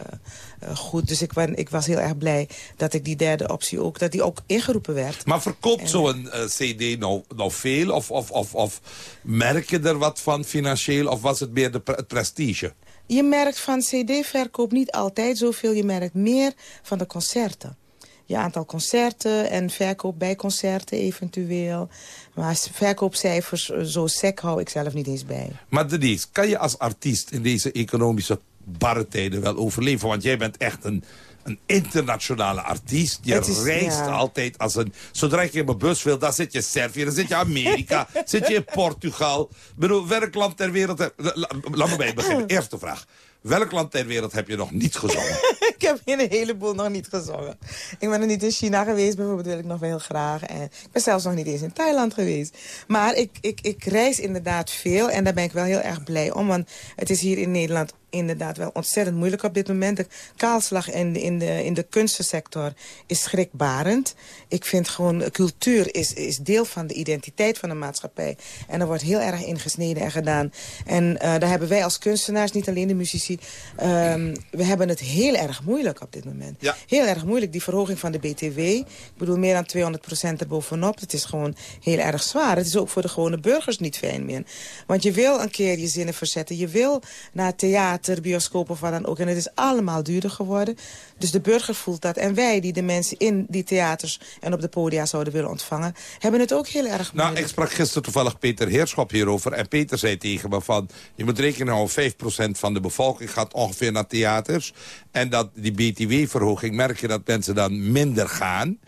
goed. Dus ik, ben, ik was heel erg blij dat ik die derde optie ook, dat die ook ingeroepen werd. Maar verkoopt zo'n eh, cd nou, nou veel? Of, of, of, of merk je er wat van financieel? Of was het meer de, pre- het prestige? Je merkt van cd-verkoop niet altijd zoveel. Je merkt meer van de concerten. Je aantal concerten en verkoop bij concerten eventueel. Maar verkoopcijfers eh, zo sec hou ik zelf niet eens bij. Maar Denise, kan je als artiest in deze economische barre tijden wel overleven? Want jij bent echt een, een internationale artiest. Je is- reist ja. altijd als een... Zodra je in mijn bus wil, dan zit je Servië, dan zit je in Amerika, zit je in Portugal. Ik bedoel, welk land ter wereld... heb- la- la- Laat me bij beginnen. Eerste vraag. Welk land ter wereld heb je nog niet gezongen? ik heb in een heleboel nog niet gezongen. Ik ben nog niet in China geweest, bijvoorbeeld wil ik nog wel heel graag. En ik ben zelfs nog niet eens in Thailand geweest. Maar ik, ik, ik reis inderdaad veel en daar ben ik wel heel erg blij om. Want het is hier in Nederland inderdaad wel ontzettend moeilijk op dit moment. De kaalslag in de, in de, in de kunstensector is schrikbarend. Ik vind gewoon, cultuur is, is deel van de identiteit van de maatschappij. En er wordt heel erg ingesneden en gedaan. En eh, daar hebben wij als kunstenaars, niet alleen de muzici... ehm, we hebben het heel erg moeilijk op dit moment. Ja. Heel erg moeilijk, die verhoging van de BTW. Ik bedoel, meer dan 200 procent erbovenop. Het is gewoon heel erg zwaar. Het is ook voor de gewone burgers niet fijn meer. Want je wil een keer je zinnen verzetten. Je wil naar theater theater, wat dan ook. En het is allemaal duurder geworden. Dus de burger voelt dat. En wij die de mensen in die theaters en op de podia zouden willen ontvangen... hebben het ook heel erg Nou, moeilijk. ik sprak gisteren toevallig Peter Heerschop hierover. En Peter zei tegen me van... je moet rekenen houden, 5% van de bevolking gaat ongeveer naar theaters. En dat die BTW-verhoging merk je dat mensen dan minder gaan.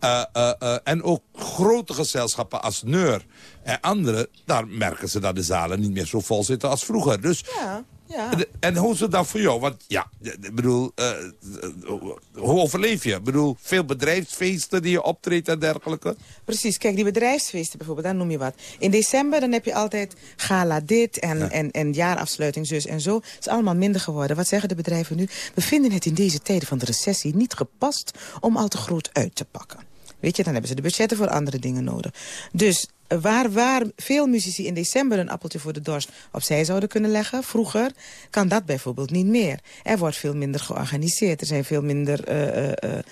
Eh, eh, eh, en ook grote gezelschappen als Neur en anderen... daar merken ze dat de zalen niet meer zo vol zitten als vroeger. Dus Ja, ja. en- hoe is het dan voor jou? Want ja, ik bedoel, eh, hoe overleef je? Ik bedoel, veel bedrijfsfeesten die je optreedt en dergelijke. Precies, kijk, die bedrijfsfeesten bijvoorbeeld, daar noem je wat. In december dan heb je altijd gala dit en, en, en jaarafsluiting zus en zo. Het is allemaal minder geworden. Wat zeggen de bedrijven nu? We vinden het in deze tijden van de recessie niet gepast om al te groot uit te pakken. Weet je, dan hebben ze de budgetten voor andere dingen nodig. Dus waar, waar veel muzici in december een appeltje voor de dorst opzij zouden kunnen leggen, vroeger, kan dat bijvoorbeeld niet meer. Er wordt veel minder georganiseerd. Er zijn veel minder eh, eh, eh,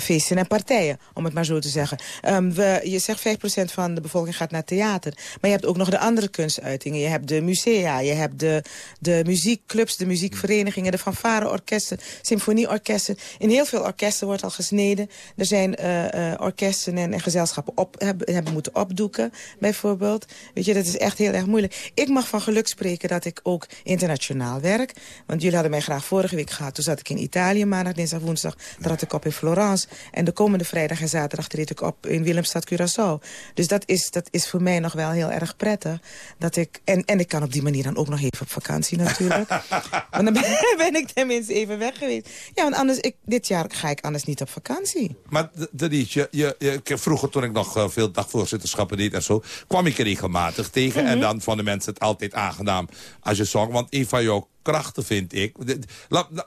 feesten en partijen, om het maar zo te zeggen. Ehm, we, je zegt 5% van de bevolking gaat naar theater. Maar je hebt ook nog de andere kunstuitingen. Je hebt de musea, je hebt de, de muziekclubs, de muziekverenigingen... de fanfareorkesten, symfonieorkesten. In heel veel orkesten wordt al gesneden. Er zijn eh, eh, orkesten en, en gezelschappen op, hebben, hebben moeten opdoeken, bijvoorbeeld. Weet je, dat is echt heel erg moeilijk. Ik mag van geluk spreken dat ik ook internationaal werk. Want jullie hadden mij graag vorige week gehad. Toen zat ik in Italië, maandag, dinsdag, woensdag. Daar had ik op in Florence. En de komende vrijdag en zaterdag treed ik op in Willemstad, Curaçao. Dus dat is, dat is voor mij nog wel heel erg prettig. Dat ik, en, en ik kan op die manier dan ook nog even op vakantie natuurlijk. want dan ben, ben ik tenminste even weg geweest. Ja, want anders, ik, dit jaar ga ik anders niet op vakantie. Maar Denise, je, je, je, vroeger toen ik nog eh, veel dagvoorzitterschappen deed en zo... kwam ik je regelmatig tegen. En dan vonden mensen het altijd aangenaam als je zong. Want een van jouw krachten vind ik...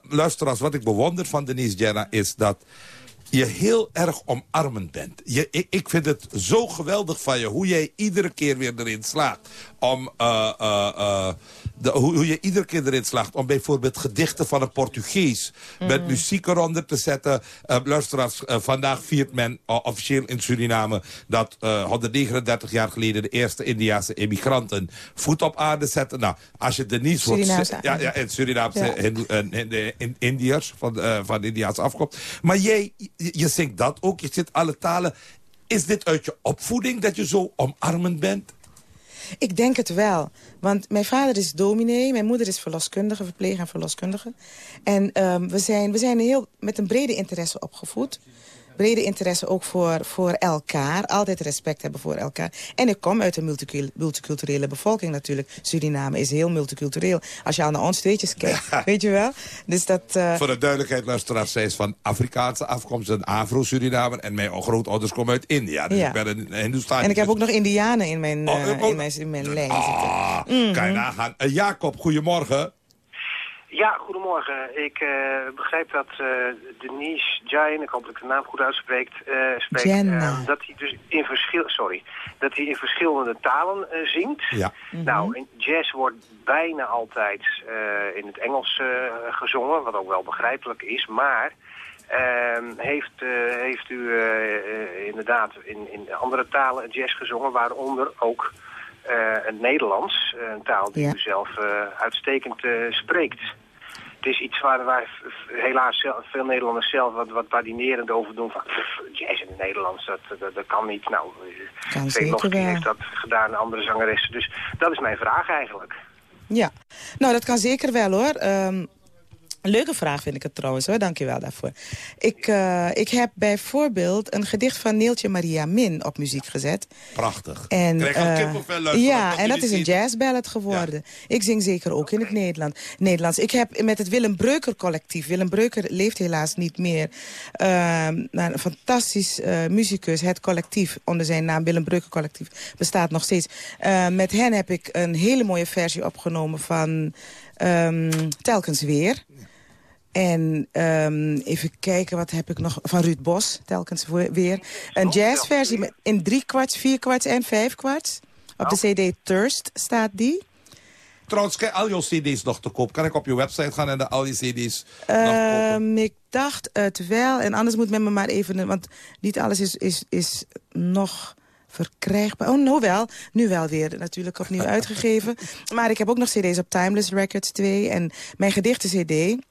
luister, als wat ik bewonder van Denise Jenna is dat je heel erg omarmend bent. Je, ik, ik vind het zo geweldig van je hoe jij iedere keer weer erin slaagt om... eh, eh, eh, de, hoe, hoe je iedere keer erin slaagt om bijvoorbeeld gedichten van een Portugees... met muziek eronder te zetten. Uh, luisteraars, eh, vandaag viert men eh, officieel in Suriname... dat eh, 139 jaar geleden de eerste Indiase emigranten voet op aarde zetten. Nou, als je Denise. Surinaamse Ja, ja, en Surinaamse Ja. In- Indiërs van, van Indiaanse afkomst. Maar jij, je, je zingt dat ook, je zit alle talen. Is dit uit je opvoeding dat je zo omarmend bent? Ik denk het wel. Want mijn vader is dominee, mijn moeder is verloskundige, verpleger en verloskundige. En ehm, we zijn, we zijn heel, met een brede interesse opgevoed. Brede interesse ook voor, voor elkaar. Altijd respect hebben voor elkaar. En ik kom uit een multicul- multiculturele bevolking natuurlijk. Suriname is heel multicultureel. Als je al naar ons tweetjes kijkt, weet je wel. Dus dat... eh, Voor de duidelijkheid, luisteraars, zij is van Afrikaanse afkomst, een Afro-Surinamer. En mijn grootouders komen uit India. Dus Ja. ik ben een en ik heb ook nog indianen in mijn, Oh, eh, oh. in mijn, in mijn lijn Ah, zitten. Mhm. kan je nagaan. Jacob, goedemorgen. Ja, goedemorgen. Ik eh, begrijp dat eh, Denise Jain, ik hoop dat ik de naam goed uitspreekt, eh spreekt, eh, dat hij dus in verschil, sorry, dat hij in verschillende talen zingt. Ja. Nou, in jazz wordt bijna altijd eh, in het Engels gezongen, wat ook wel begrijpelijk is, maar ehm, heeft, eh, heeft u eh, eh, inderdaad in, in andere talen jazz gezongen, waaronder ook het Nederlands, eh, een taal die Ja. u zelf eh, uitstekend eh, spreekt. Het is iets waar, waar helaas zelf- veel Nederlanders zelf wat, wat badinerend over doen. Van, "Pff, jazz in het Nederlands, dat, dat, dat kan niet. Nou, eh, Kan heeft dat gedaan, andere zangeressen. Dus dat is mijn vraag eigenlijk. Ja, nou dat kan zeker wel hoor. Ehm, leuke vraag vind ik het trouwens hoor, dank je wel daarvoor. Ik, eh, ik heb bijvoorbeeld een gedicht van Neeltje Maria Min op muziek gezet. Prachtig. En, Krijg al kippenvel luisteren, ja, en dat is een zien. jazzballad geworden. Ik zing zeker ook in het Nederland, Nederlands. Ik heb met het Willem Breuker collectief... Willem Breuker leeft helaas niet meer. nou, een fantastisch eh, muzikus, het collectief onder zijn naam Willem Breuker collectief bestaat nog steeds. Met hen heb ik een hele mooie versie opgenomen van ehm, Telkens Weer... En ehm, even kijken, wat heb ik nog? Van Ruud Bos, telkens weer. Een jazzversie met- in drie kwarts, vier kwarts en vijf kwarts. Op de cd Thirst staat die. Trouwens, kijk, al jouw cd's nog te koop. Kan ik op je website gaan en de, al die cd's nog kopen? Ehm, ik dacht het wel. En anders moet men me maar even... Want niet alles is, is, is nog verkrijgbaar. Oh, nou wel. Nu wel weer natuurlijk opnieuw uitgegeven. Maar ik heb ook nog cd's op Timeless Records 2. En mijn gedichten-cd...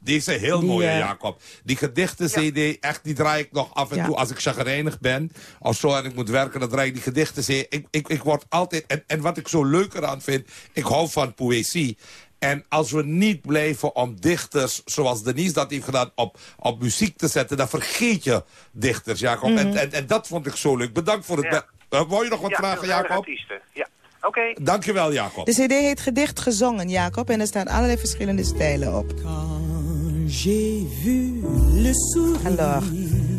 Deze heel Die, mooie, eh, Jacob. Die gedichten-cd, echt, die draai ik nog af en Ja. toe als ik chagrijnig ben. Of zo en ik moet werken, dan draai ik die gedichten-cd. Ik, ik, ik word altijd... En, en wat ik zo leuker aan vind, ik hou van poëzie. En als we niet blijven om dichters, zoals Denise dat heeft gedaan, op, op muziek te zetten, dan vergeet je dichters, Jacob. Mhm. en, en, en dat vond ik zo leuk. Bedankt voor het... Ja. Eh, wou je nog wat ja, vragen, Jacob? artiesten. Ja, oké. Dankjewel, Jacob. De cd heet Gedicht Gezongen, Jacob. En er staan allerlei verschillende stijlen op. Alors,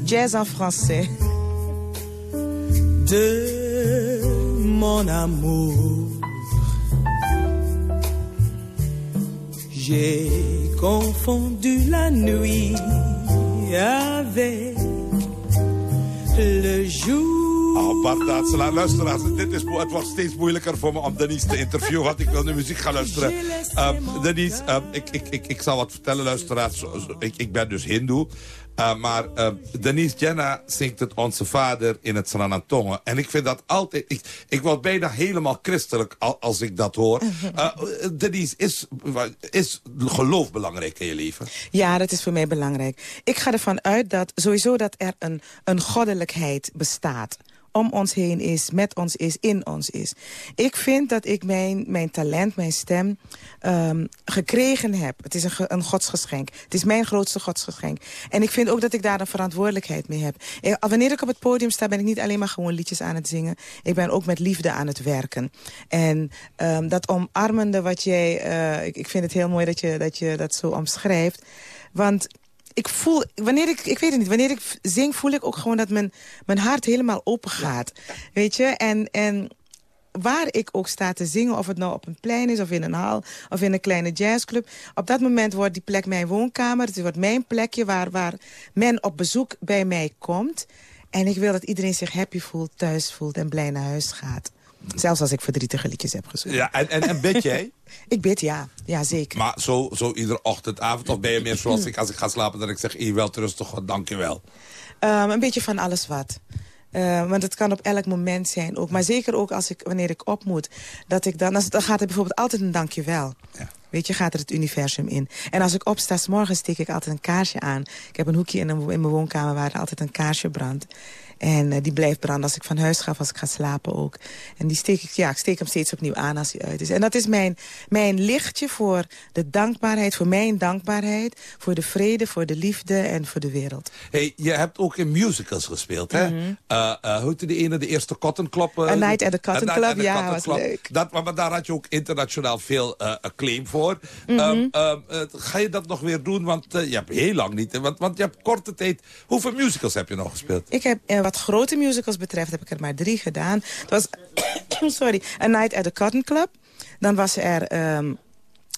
jazz en français. de mon amour. J'ai confondu la nuit avec le jour. Oh, Bart Daatselaar, luisteraars, dit is, het wordt steeds moeilijker voor me om Denise te interviewen, want ik wil nu muziek gaan luisteren. Um, Denise, um, ik, ik, ik, ik zal wat vertellen, luisteraars. Ik, ik ben dus hindoe. Uh, maar um, Denise Jenna zingt het Onze Vader in het Sranantongen. En ik vind dat altijd... Ik, ik word bijna helemaal christelijk al- als ik dat hoor. Uh, Denise, is, is geloof belangrijk in je leven? Ja, dat is voor mij belangrijk. Ik ga ervan uit dat sowieso dat er een, een goddelijkheid bestaat. Om ons heen is, met ons is, in ons is. Ik vind dat ik mijn, mijn talent, mijn stem ehm, gekregen heb. Het is een, een godsgeschenk. Het is mijn grootste godsgeschenk. En ik vind ook dat ik daar een verantwoordelijkheid mee heb. Eh, Wanneer ik op het podium sta, ben ik niet alleen maar gewoon liedjes aan het zingen. Ik ben ook met liefde aan het werken. En ehm, dat omarmende wat jij... eh, ik, ik vind het heel mooi dat je dat, je dat zo omschrijft. Want ik voel, wanneer ik, ik weet het niet, wanneer ik zing voel ik ook gewoon dat mijn, mijn hart helemaal open gaat. Weet je, en, en waar ik ook sta te zingen, of het nou op een plein is of in een hal of in een kleine jazzclub. Op dat moment wordt die plek mijn woonkamer. Het wordt mijn plekje waar, waar men op bezoek bij mij komt. En ik wil dat iedereen zich happy voelt, thuis voelt en blij naar huis gaat. Zelfs als ik verdrietige liedjes heb gezongen. Ja, en, en, en bid jij? Ik bid, ja. Ja, zeker. Maar zo, zo iedere ochtend, avond? Of ben je meer zoals ik als ik ga slapen... dat ik zeg, je wel rustig, God, dank je wel. Um, een beetje van alles wat. Uh, want het kan op elk moment zijn ook. Maar zeker ook als ik, wanneer ik op moet. Dat ik dan, als, dan gaat er bijvoorbeeld altijd een dankjewel. Ja. Weet je, gaat er het universum in. En als ik opsta, s morgens steek ik altijd een kaarsje aan. Ik heb een hoekje in, een, in mijn woonkamer waar er altijd een kaarsje brandt. En uh, die blijft branden als ik van huis ga als ik ga slapen ook. En die steek ik, ja, ik steek hem steeds opnieuw aan als hij uit is. En dat is mijn, mijn lichtje voor de dankbaarheid, voor mijn dankbaarheid. Voor de vrede, voor de liefde en voor de wereld. Hey, je hebt ook in musicals gespeeld, hè? Mm -hmm. uh, uh, hoe de ene, de eerste Cotton Club? Uh, A Night at the Cotton Club, ja, Cotton was Club. leuk. Dat, maar, maar, daar had je ook internationaal veel acclaim voor. Mm -hmm. um, ga je dat nog weer doen? Want je hebt heel lang niet, want, want je hebt korte tijd... Hoeveel musicals heb je nog gespeeld? Ik heb wat grote musicals betreft heb ik er maar drie gedaan. Het was, sorry, A Night at the Cotton Club. Dan was er um,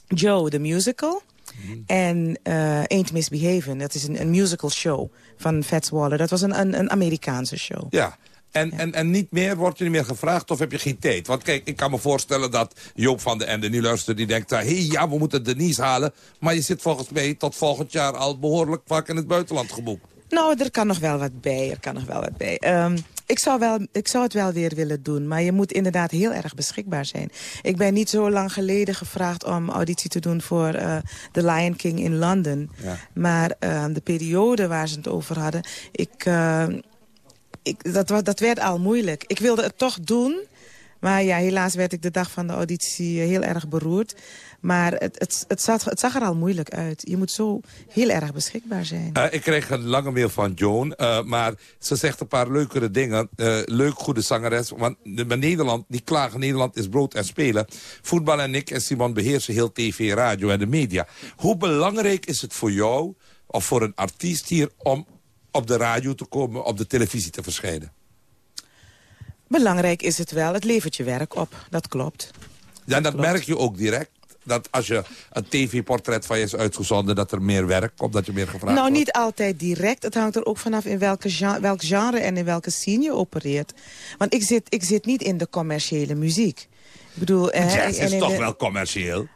Joe the Musical. Mm. En uh, Ain't Misbehaven. Dat is een, een, musical show van Fats Waller. Dat was een, een, een Amerikaanse show. Ja. En, ja. en, en niet meer, wordt je niet meer gevraagd of heb je geen tijd? Want kijk, ik kan me voorstellen dat Joop van de Ende nu luistert... die denkt, hé, hey, ja, we moeten Denise halen. Maar je zit volgens mij tot volgend jaar al behoorlijk vaak in het buitenland geboekt. Nou, er kan nog wel wat bij. Er kan nog wel wat bij. Um, ik, zou wel, ik zou het wel weer willen doen. Maar je moet inderdaad heel erg beschikbaar zijn. Ik ben niet zo lang geleden gevraagd om auditie te doen voor uh, The Lion King in Londen. Ja. Maar uh, de periode waar ze het over hadden... Ik, uh, ik, dat, dat werd al moeilijk. Ik wilde het toch doen... Maar ja, helaas werd ik de dag van de auditie heel erg beroerd. Maar het, het, het, zag, het zag er al moeilijk uit. Je moet zo heel erg beschikbaar zijn. Uh, ik kreeg een lange mail van Joan. Uh, maar ze zegt een paar leukere dingen. Uh, leuk, goede zangeres. Want bij Nederland, die klagen, Nederland is brood en spelen. Voetbal en ik en Simon beheersen heel tv, radio en de media. Hoe belangrijk is het voor jou, of voor een artiest hier... om op de radio te komen, op de televisie te verschijnen? Belangrijk is het wel. Het levert je werk op. Dat klopt. Ja, en dat klopt. merk je ook direct? Dat als je een tv-portret van je is uitgezonden... dat er meer werk komt, dat je meer gevraagd nou, wordt? Nou, niet altijd direct. Het hangt er ook vanaf in welke genre, welk genre en in welke scene je opereert. Want ik zit, ik zit niet in de commerciële muziek. Ik bedoel... Jazz eh, is toch de... wel commercieel?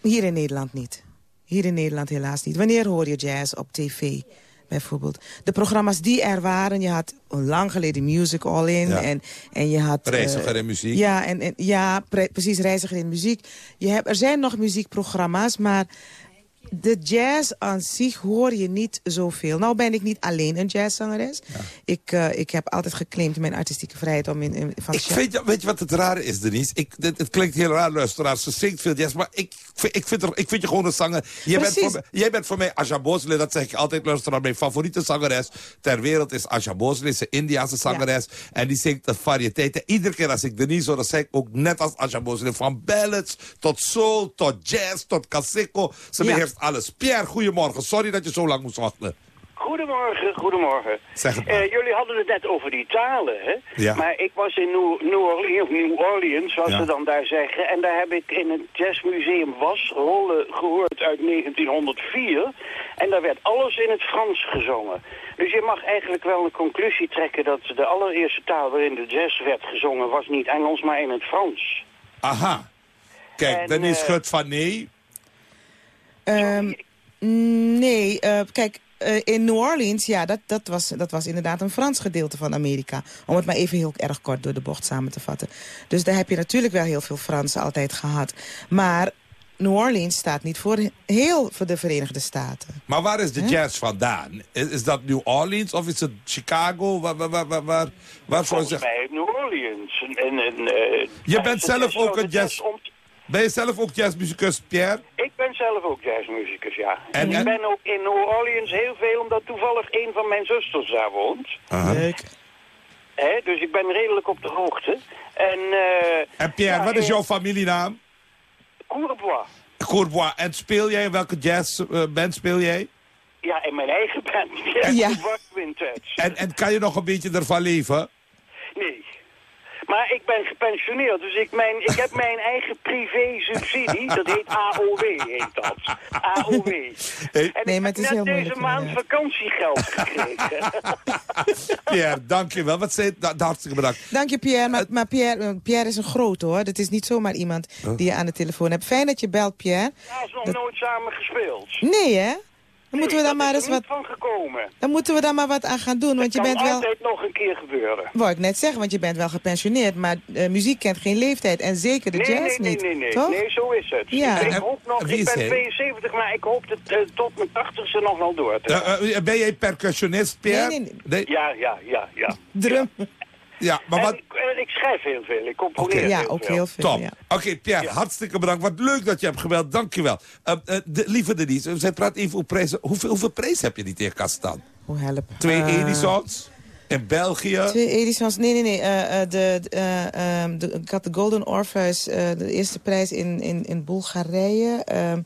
Hier in Nederland niet. Hier in Nederland helaas niet. Wanneer hoor je jazz op tv? Bijvoorbeeld. De programma's die er waren, je had lang geleden Music All In. Ja. En, en je had... eh, Reiziger in muziek. Ja, en, en, ja pre- precies, Reiziger in muziek. Je hebt, er zijn nog muziekprogramma's, maar de jazz aan zich hoor je niet zoveel. Nou ben ik niet alleen een jazzzangeres. Ik, eh, ik heb altijd geclaimd mijn artistieke vrijheid om in, in van Ik weet, je- weet je wat het rare is, Denise? Ik, dit, het klinkt heel raar, luisteraar. Ze zingt veel jazz, maar ik, vind- ik, vind, er, ik vind je gewoon een zanger. Jij bent, voor, mij- jij bent voor mij Asha Bosle, dat zeg ik altijd, luisteraar. Mijn favoriete zangeres ter wereld is Asha Bosle. Ze Indiase zangeres. En die zingt de variëteiten. Iedere keer als ik Denise hoor, dan zeg ik ook net als Asha Bosle. Van ballads tot soul, tot jazz, tot cassico. Ze Ja. Alles. Pierre, goedemorgen. Sorry dat je zo lang moest wachten. Goedemorgen, goedemorgen. Zeg het Eh, jullie hadden het net over die talen, hè? Ja. Maar ik was in New, New Orleans, of New Orleans, zoals Ja. ze dan daar zeggen. En daar heb ik in het jazzmuseum Was rollen gehoord uit 1904. En daar werd alles in het Frans gezongen. Dus je mag eigenlijk wel een conclusie trekken dat de allereerste taal waarin de jazz werd gezongen was niet Engels, maar in het Frans. Aha. Kijk, En, Denise eh, schudt van nee. Ehm, nee, eh, kijk, eh, in New Orleans, ja, dat, dat, was, dat was inderdaad een Frans gedeelte van Amerika. Om het maar even heel erg kort door de bocht samen te vatten. Dus daar heb je natuurlijk wel heel veel Frans altijd gehad. Maar New Orleans staat niet voor heel voor de Verenigde Staten. Maar waar is de jazz vandaan? Is, is dat New Orleans of is het Chicago? Waar, waar, waar, waar, waar, waar zou je Volgens zeggen? mij New Orleans. En, en, en, eh, Je bent zelf ook een jazz... Ben je zelf ook jazzmuzikus, Pierre? Ik ben zelf ook jazzmuzikus, ja. En- En, ik en- ben ook in New Orleans heel veel, omdat toevallig een van mijn zusters daar woont. Leuk. Hè, dus ik ben redelijk op de hoogte. En, eh En Pierre, ja, wat is eh, jouw familienaam? Courbois. Courbois. En speel jij? Welke jazzband speel jij? Ja, in mijn eigen band. Ja. Ja. En, en kan je nog een beetje ervan leven? Maar ik ben gepensioneerd, dus ik, mijn, ik heb mijn eigen privé-subsidie. Dat heet AOW, heet dat. AOW. En Nee, ik maar het is net deze maand vakantiegeld gekregen. Pierre, dankjewel. Wat zei? Da- Hartstikke bedankt. Dank je, Pierre. Maar, maar Pierre, eh, Pierre is een groot, hoor. Dat is niet zomaar iemand die je aan de telefoon hebt. Fijn dat je belt, Pierre. Ja, is nog nooit samen gespeeld. Nee, hè? Dan moeten we Nee, dan maar dat eens er wat... niet van gekomen. Dan moeten we daar maar wat aan gaan doen, want je kan bent wel... altijd nog een keer gebeuren. Wou ik net zeggen, want je bent wel gepensioneerd, maar eh, muziek kent geen leeftijd. En zeker de nee, jazz nee, nee, niet, nee, nee, toch? nee, zo is het. Ja. Ik, En- hoop nog, ik ben hij? 72, maar ik hoop het eh, tot mijn 80ste nog wel door te Eh, eh, ben jij percussionist, Pierre? Nee, nee, Ja, ja, ja, ja. Drum. Ja, maar En wat... ik, en ik schrijf heel veel, ik componeer Ja, heel ook veel. heel veel. Top. ja. Oké, Pierre, hartstikke bedankt. Wat leuk dat je hebt gebeld. Dankjewel. Uh, uh, de, lieve Denise, zij praat even over prijzen. Hoeveel, hoeveel prijs heb je die tegen kast staan? Hoe help. Twee Eh, Edisons? In België? Twee Edisons. Nee, nee, nee. eh, eh, de, de, eh, ehm, de, ik had de Golden Orpheus, eh, de eerste prijs in, in, in Bulgarije. Ehm,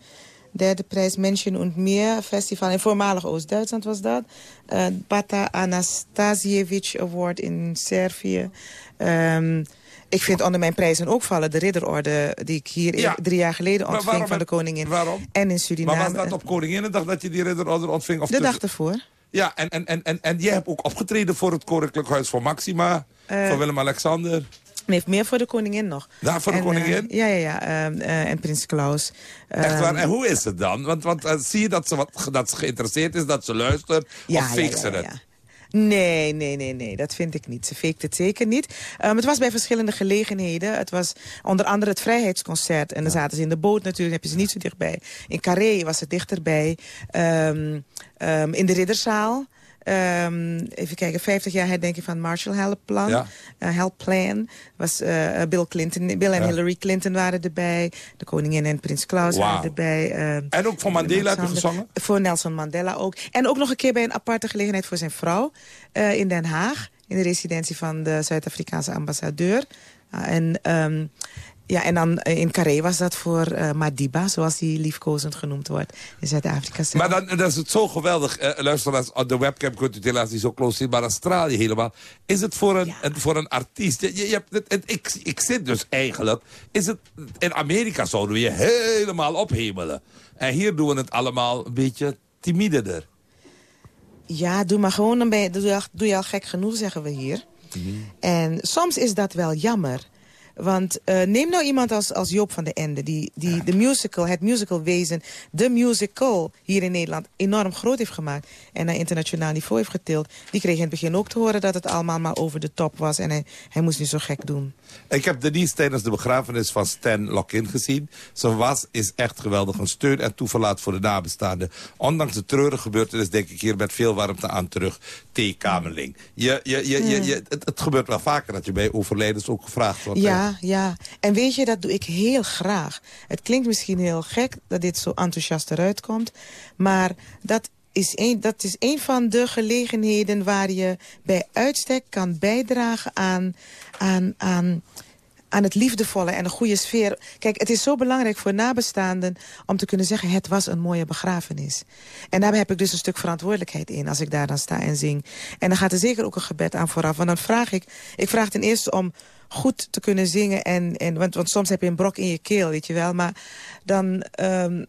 derde prijs Menschen und Meer Festival. In voormalig Oost-Duitsland was dat. Eh Bata Anastasievich Award in Servië. Ehm, ik vind onder mijn prijzen ook vallen de ridderorde... die ik hier Ja. drie jaar geleden ontving waarom van de koningin. waarom? En in Suriname. Maar was dat op Koninginnedag dat je die ridderorde ontving? Of De dag ervoor. Ja, en, en, en, en, en jij hebt ook opgetreden voor het Koninklijk Huis van Maxima. Eh, van Willem-Alexander. Nee, meer voor de koningin nog. Ja, voor de En, koningin? eh, ja, ja, ja. ehm, eh, en prins Klaus. Echt waar? Ehm, En hoe is het dan? Want, want eh, zie je dat ze, wat, dat ze geïnteresseerd is, dat ze luistert? Ja, of fake ja, ze ja, het? ja. Nee, nee, nee, nee, dat vind ik niet. Ze faked het zeker niet. Ehm, het was bij verschillende gelegenheden. Het was onder andere het Vrijheidsconcert. En dan zaten ze in de boot natuurlijk, heb je ze niet zo dichtbij. In Carré was het dichterbij. In de Ridderzaal. Ehm, even kijken, 50 jaar herdenking van Marshall Help Plan. Ja. Eh, Help Plan. Was, eh, Bill, Clinton, Bill en Ja. Hillary Clinton waren erbij. De koningin en prins Klaus waren erbij. En ook voor Mandela heb je gezongen? Voor Nelson Mandela ook. En ook nog een keer bij een aparte gelegenheid voor zijn vrouw eh, in Den Haag. In de residentie van de Zuid-Afrikaanse ambassadeur. Ah, en, ehm, ja, en dan eh, in Carré was dat voor eh, Madiba, zoals hij liefkozend genoemd wordt in Zuid-Afrika. Maar dan, dan is het zo geweldig. Eh, luisteraars, op de webcam kunt u het helaas niet zo close zien, maar dan straal je helemaal. Is het voor een, een- voor een artiest... Je, je hebt het, het- ik, ik zit dus eigenlijk... Is het, in Amerika zouden we je helemaal ophemelen. En hier doen we het allemaal een beetje timiderder. Ja, doe maar gewoon, dan ben je, doe, je al, doe je al gek genoeg, zeggen we hier. En soms is dat wel jammer. Want eh, neem nou iemand als, als Joop van den Ende... die, die de musical, het musicalwezen, de musical hier in Nederland... enorm groot heeft gemaakt en naar internationaal niveau heeft getild. Die kreeg in het begin ook te horen dat het allemaal maar over de top was... en hij, hij moest niet zo gek doen. Ik heb Denise tijdens de begrafenis van Stan Lock-in gezien. Ze was, is echt geweldig. Een steun en toeverlaat voor de nabestaanden. Ondanks de treurige gebeurtenis denk ik hier met veel warmte aan terug. T. Kamerling. Je, je, je, je, je, het, het gebeurt wel vaker dat je bij overledens ook gevraagd wordt. hè? Ja. En weet je, dat doe ik heel graag. Het klinkt misschien heel gek dat dit zo enthousiast eruit komt. Maar dat is een, dat is een van de gelegenheden waar je bij uitstek kan bijdragen aan, aan, aan, aan het liefdevolle en een goede sfeer. Kijk, het is zo belangrijk voor nabestaanden om te kunnen zeggen... het was een mooie begrafenis. En daar heb ik dus een stuk verantwoordelijkheid in... als ik daar dan sta en zing. En dan gaat er zeker ook een gebed aan vooraf. Want dan vraag ik... Ik vraag ten eerste om goed te kunnen zingen. En, en, want, want soms heb je een brok in je keel, weet je wel. Maar dan... ehm,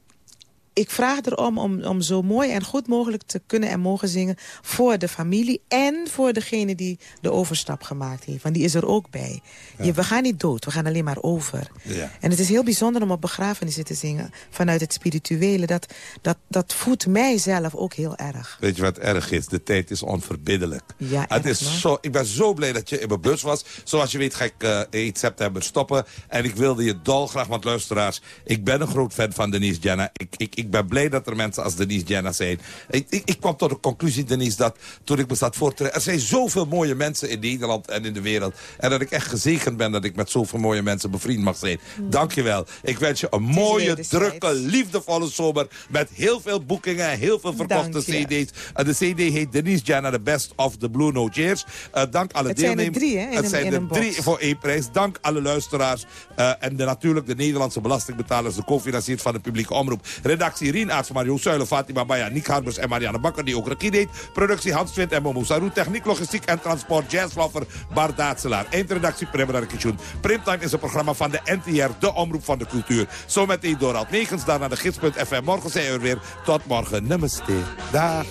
ik vraag erom om, om zo mooi en goed mogelijk te kunnen en mogen zingen... voor de familie en voor degene die de overstap gemaakt heeft. Want die is er ook bij. Je, we gaan niet dood, we gaan alleen maar over. Ja. En het is heel bijzonder om op begrafenissen te zingen... vanuit het spirituele. Dat, dat, dat voedt mij zelf ook heel erg. Weet je wat erg is? De tijd is onverbiddelijk. Ja, het erg, is man. zo, ik ben zo blij dat je in mijn bus was. Zoals je weet ga ik 1 september stoppen. En ik wilde je dolgraag, want luisteraars... ik ben een groot fan van Denise Jenna. Ik, ik, ik ben blij dat er mensen als Denise Jenna zijn. Ik, ik, ik kwam tot de conclusie, Denise, dat toen ik me zat voor te er zijn zoveel mooie mensen in Nederland en in de wereld. En dat ik echt gezegend ben dat ik met zoveel mooie mensen bevriend mag zijn. Dank je wel. Ik wens je een mooie, drukke, liefdevolle zomer... met heel veel boekingen en heel veel verkochte cd's. Uh, de cd heet Denise Jenna, The Best of the Blue Note Years. Uh, dank alle Het zijn er deelnemers. drie, hè, Het zijn er drie voor één prijs. Dank alle luisteraars. Uh, en de, natuurlijk de Nederlandse belastingbetalers, de co-financiers van de publieke omroep. Redactie Rien Aerts, Mario Zuilen, Fatima Baya, Nick Harbers en Marianne Bakker, die ook regie deed. Productie Hans Twint en Momo Sarou. Techniek, logistiek en transport, jazzloffer Bart Daatselaar. Eindredactie Primera Rikitjoen. Primtime is een programma van de NTR, de omroep van de cultuur. Zometeen Dorald Megens, daarna de gids.fm. Morgen zijn we er weer. Tot morgen. Namaste. Dag.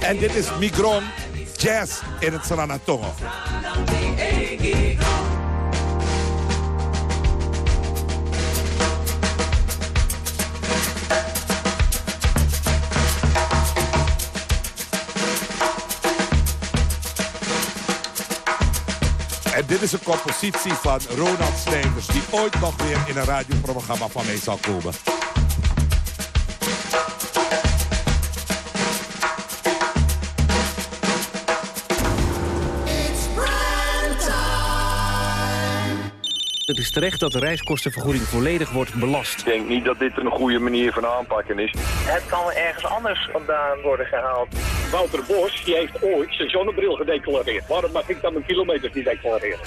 En dit is Migron Jazz in het Saranatongo. En dit is een compositie van Ronald Snijders... die ooit nog weer in een radioprogramma van mij zal komen. Het is terecht dat de reiskostenvergoeding volledig wordt belast. Ik denk niet dat dit een goede manier van aanpakken is. Het kan ergens anders vandaan worden gehaald. Wouter Bos die heeft ooit zijn zonnebril gedeclareerd. Waarom mag ik dan mijn kilometers niet declareren?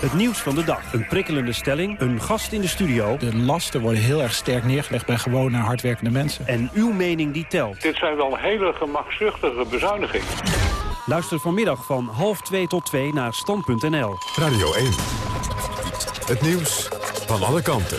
Het nieuws van de dag. Een prikkelende stelling, een gast in de studio... De lasten worden heel erg sterk neergelegd bij gewone hardwerkende mensen. en uw mening die telt. Dit zijn wel hele gemakzuchtige bezuinigingen. Luister vanmiddag van half 2 tot 2 naar stand.nl. Radio 1. Het nieuws van alle kanten.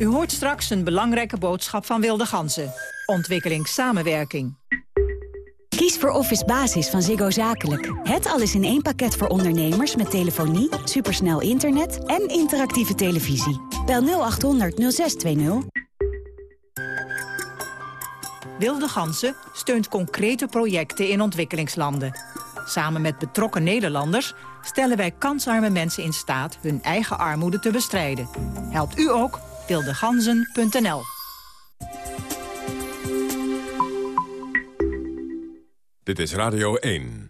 U hoort straks een belangrijke boodschap van Wilde Ganzen. Ontwikkelingssamenwerking. Kies voor Office Basis van Ziggo Zakelijk. Het alles in één pakket voor ondernemers met telefonie, supersnel internet en interactieve televisie. Bel 0800 0620. Wilde Ganzen steunt concrete projecten in ontwikkelingslanden. Samen met betrokken Nederlanders stellen wij kansarme mensen in staat hun eigen armoede te bestrijden. Helpt u ook? wildeganzen.nl Dit is Radio 1.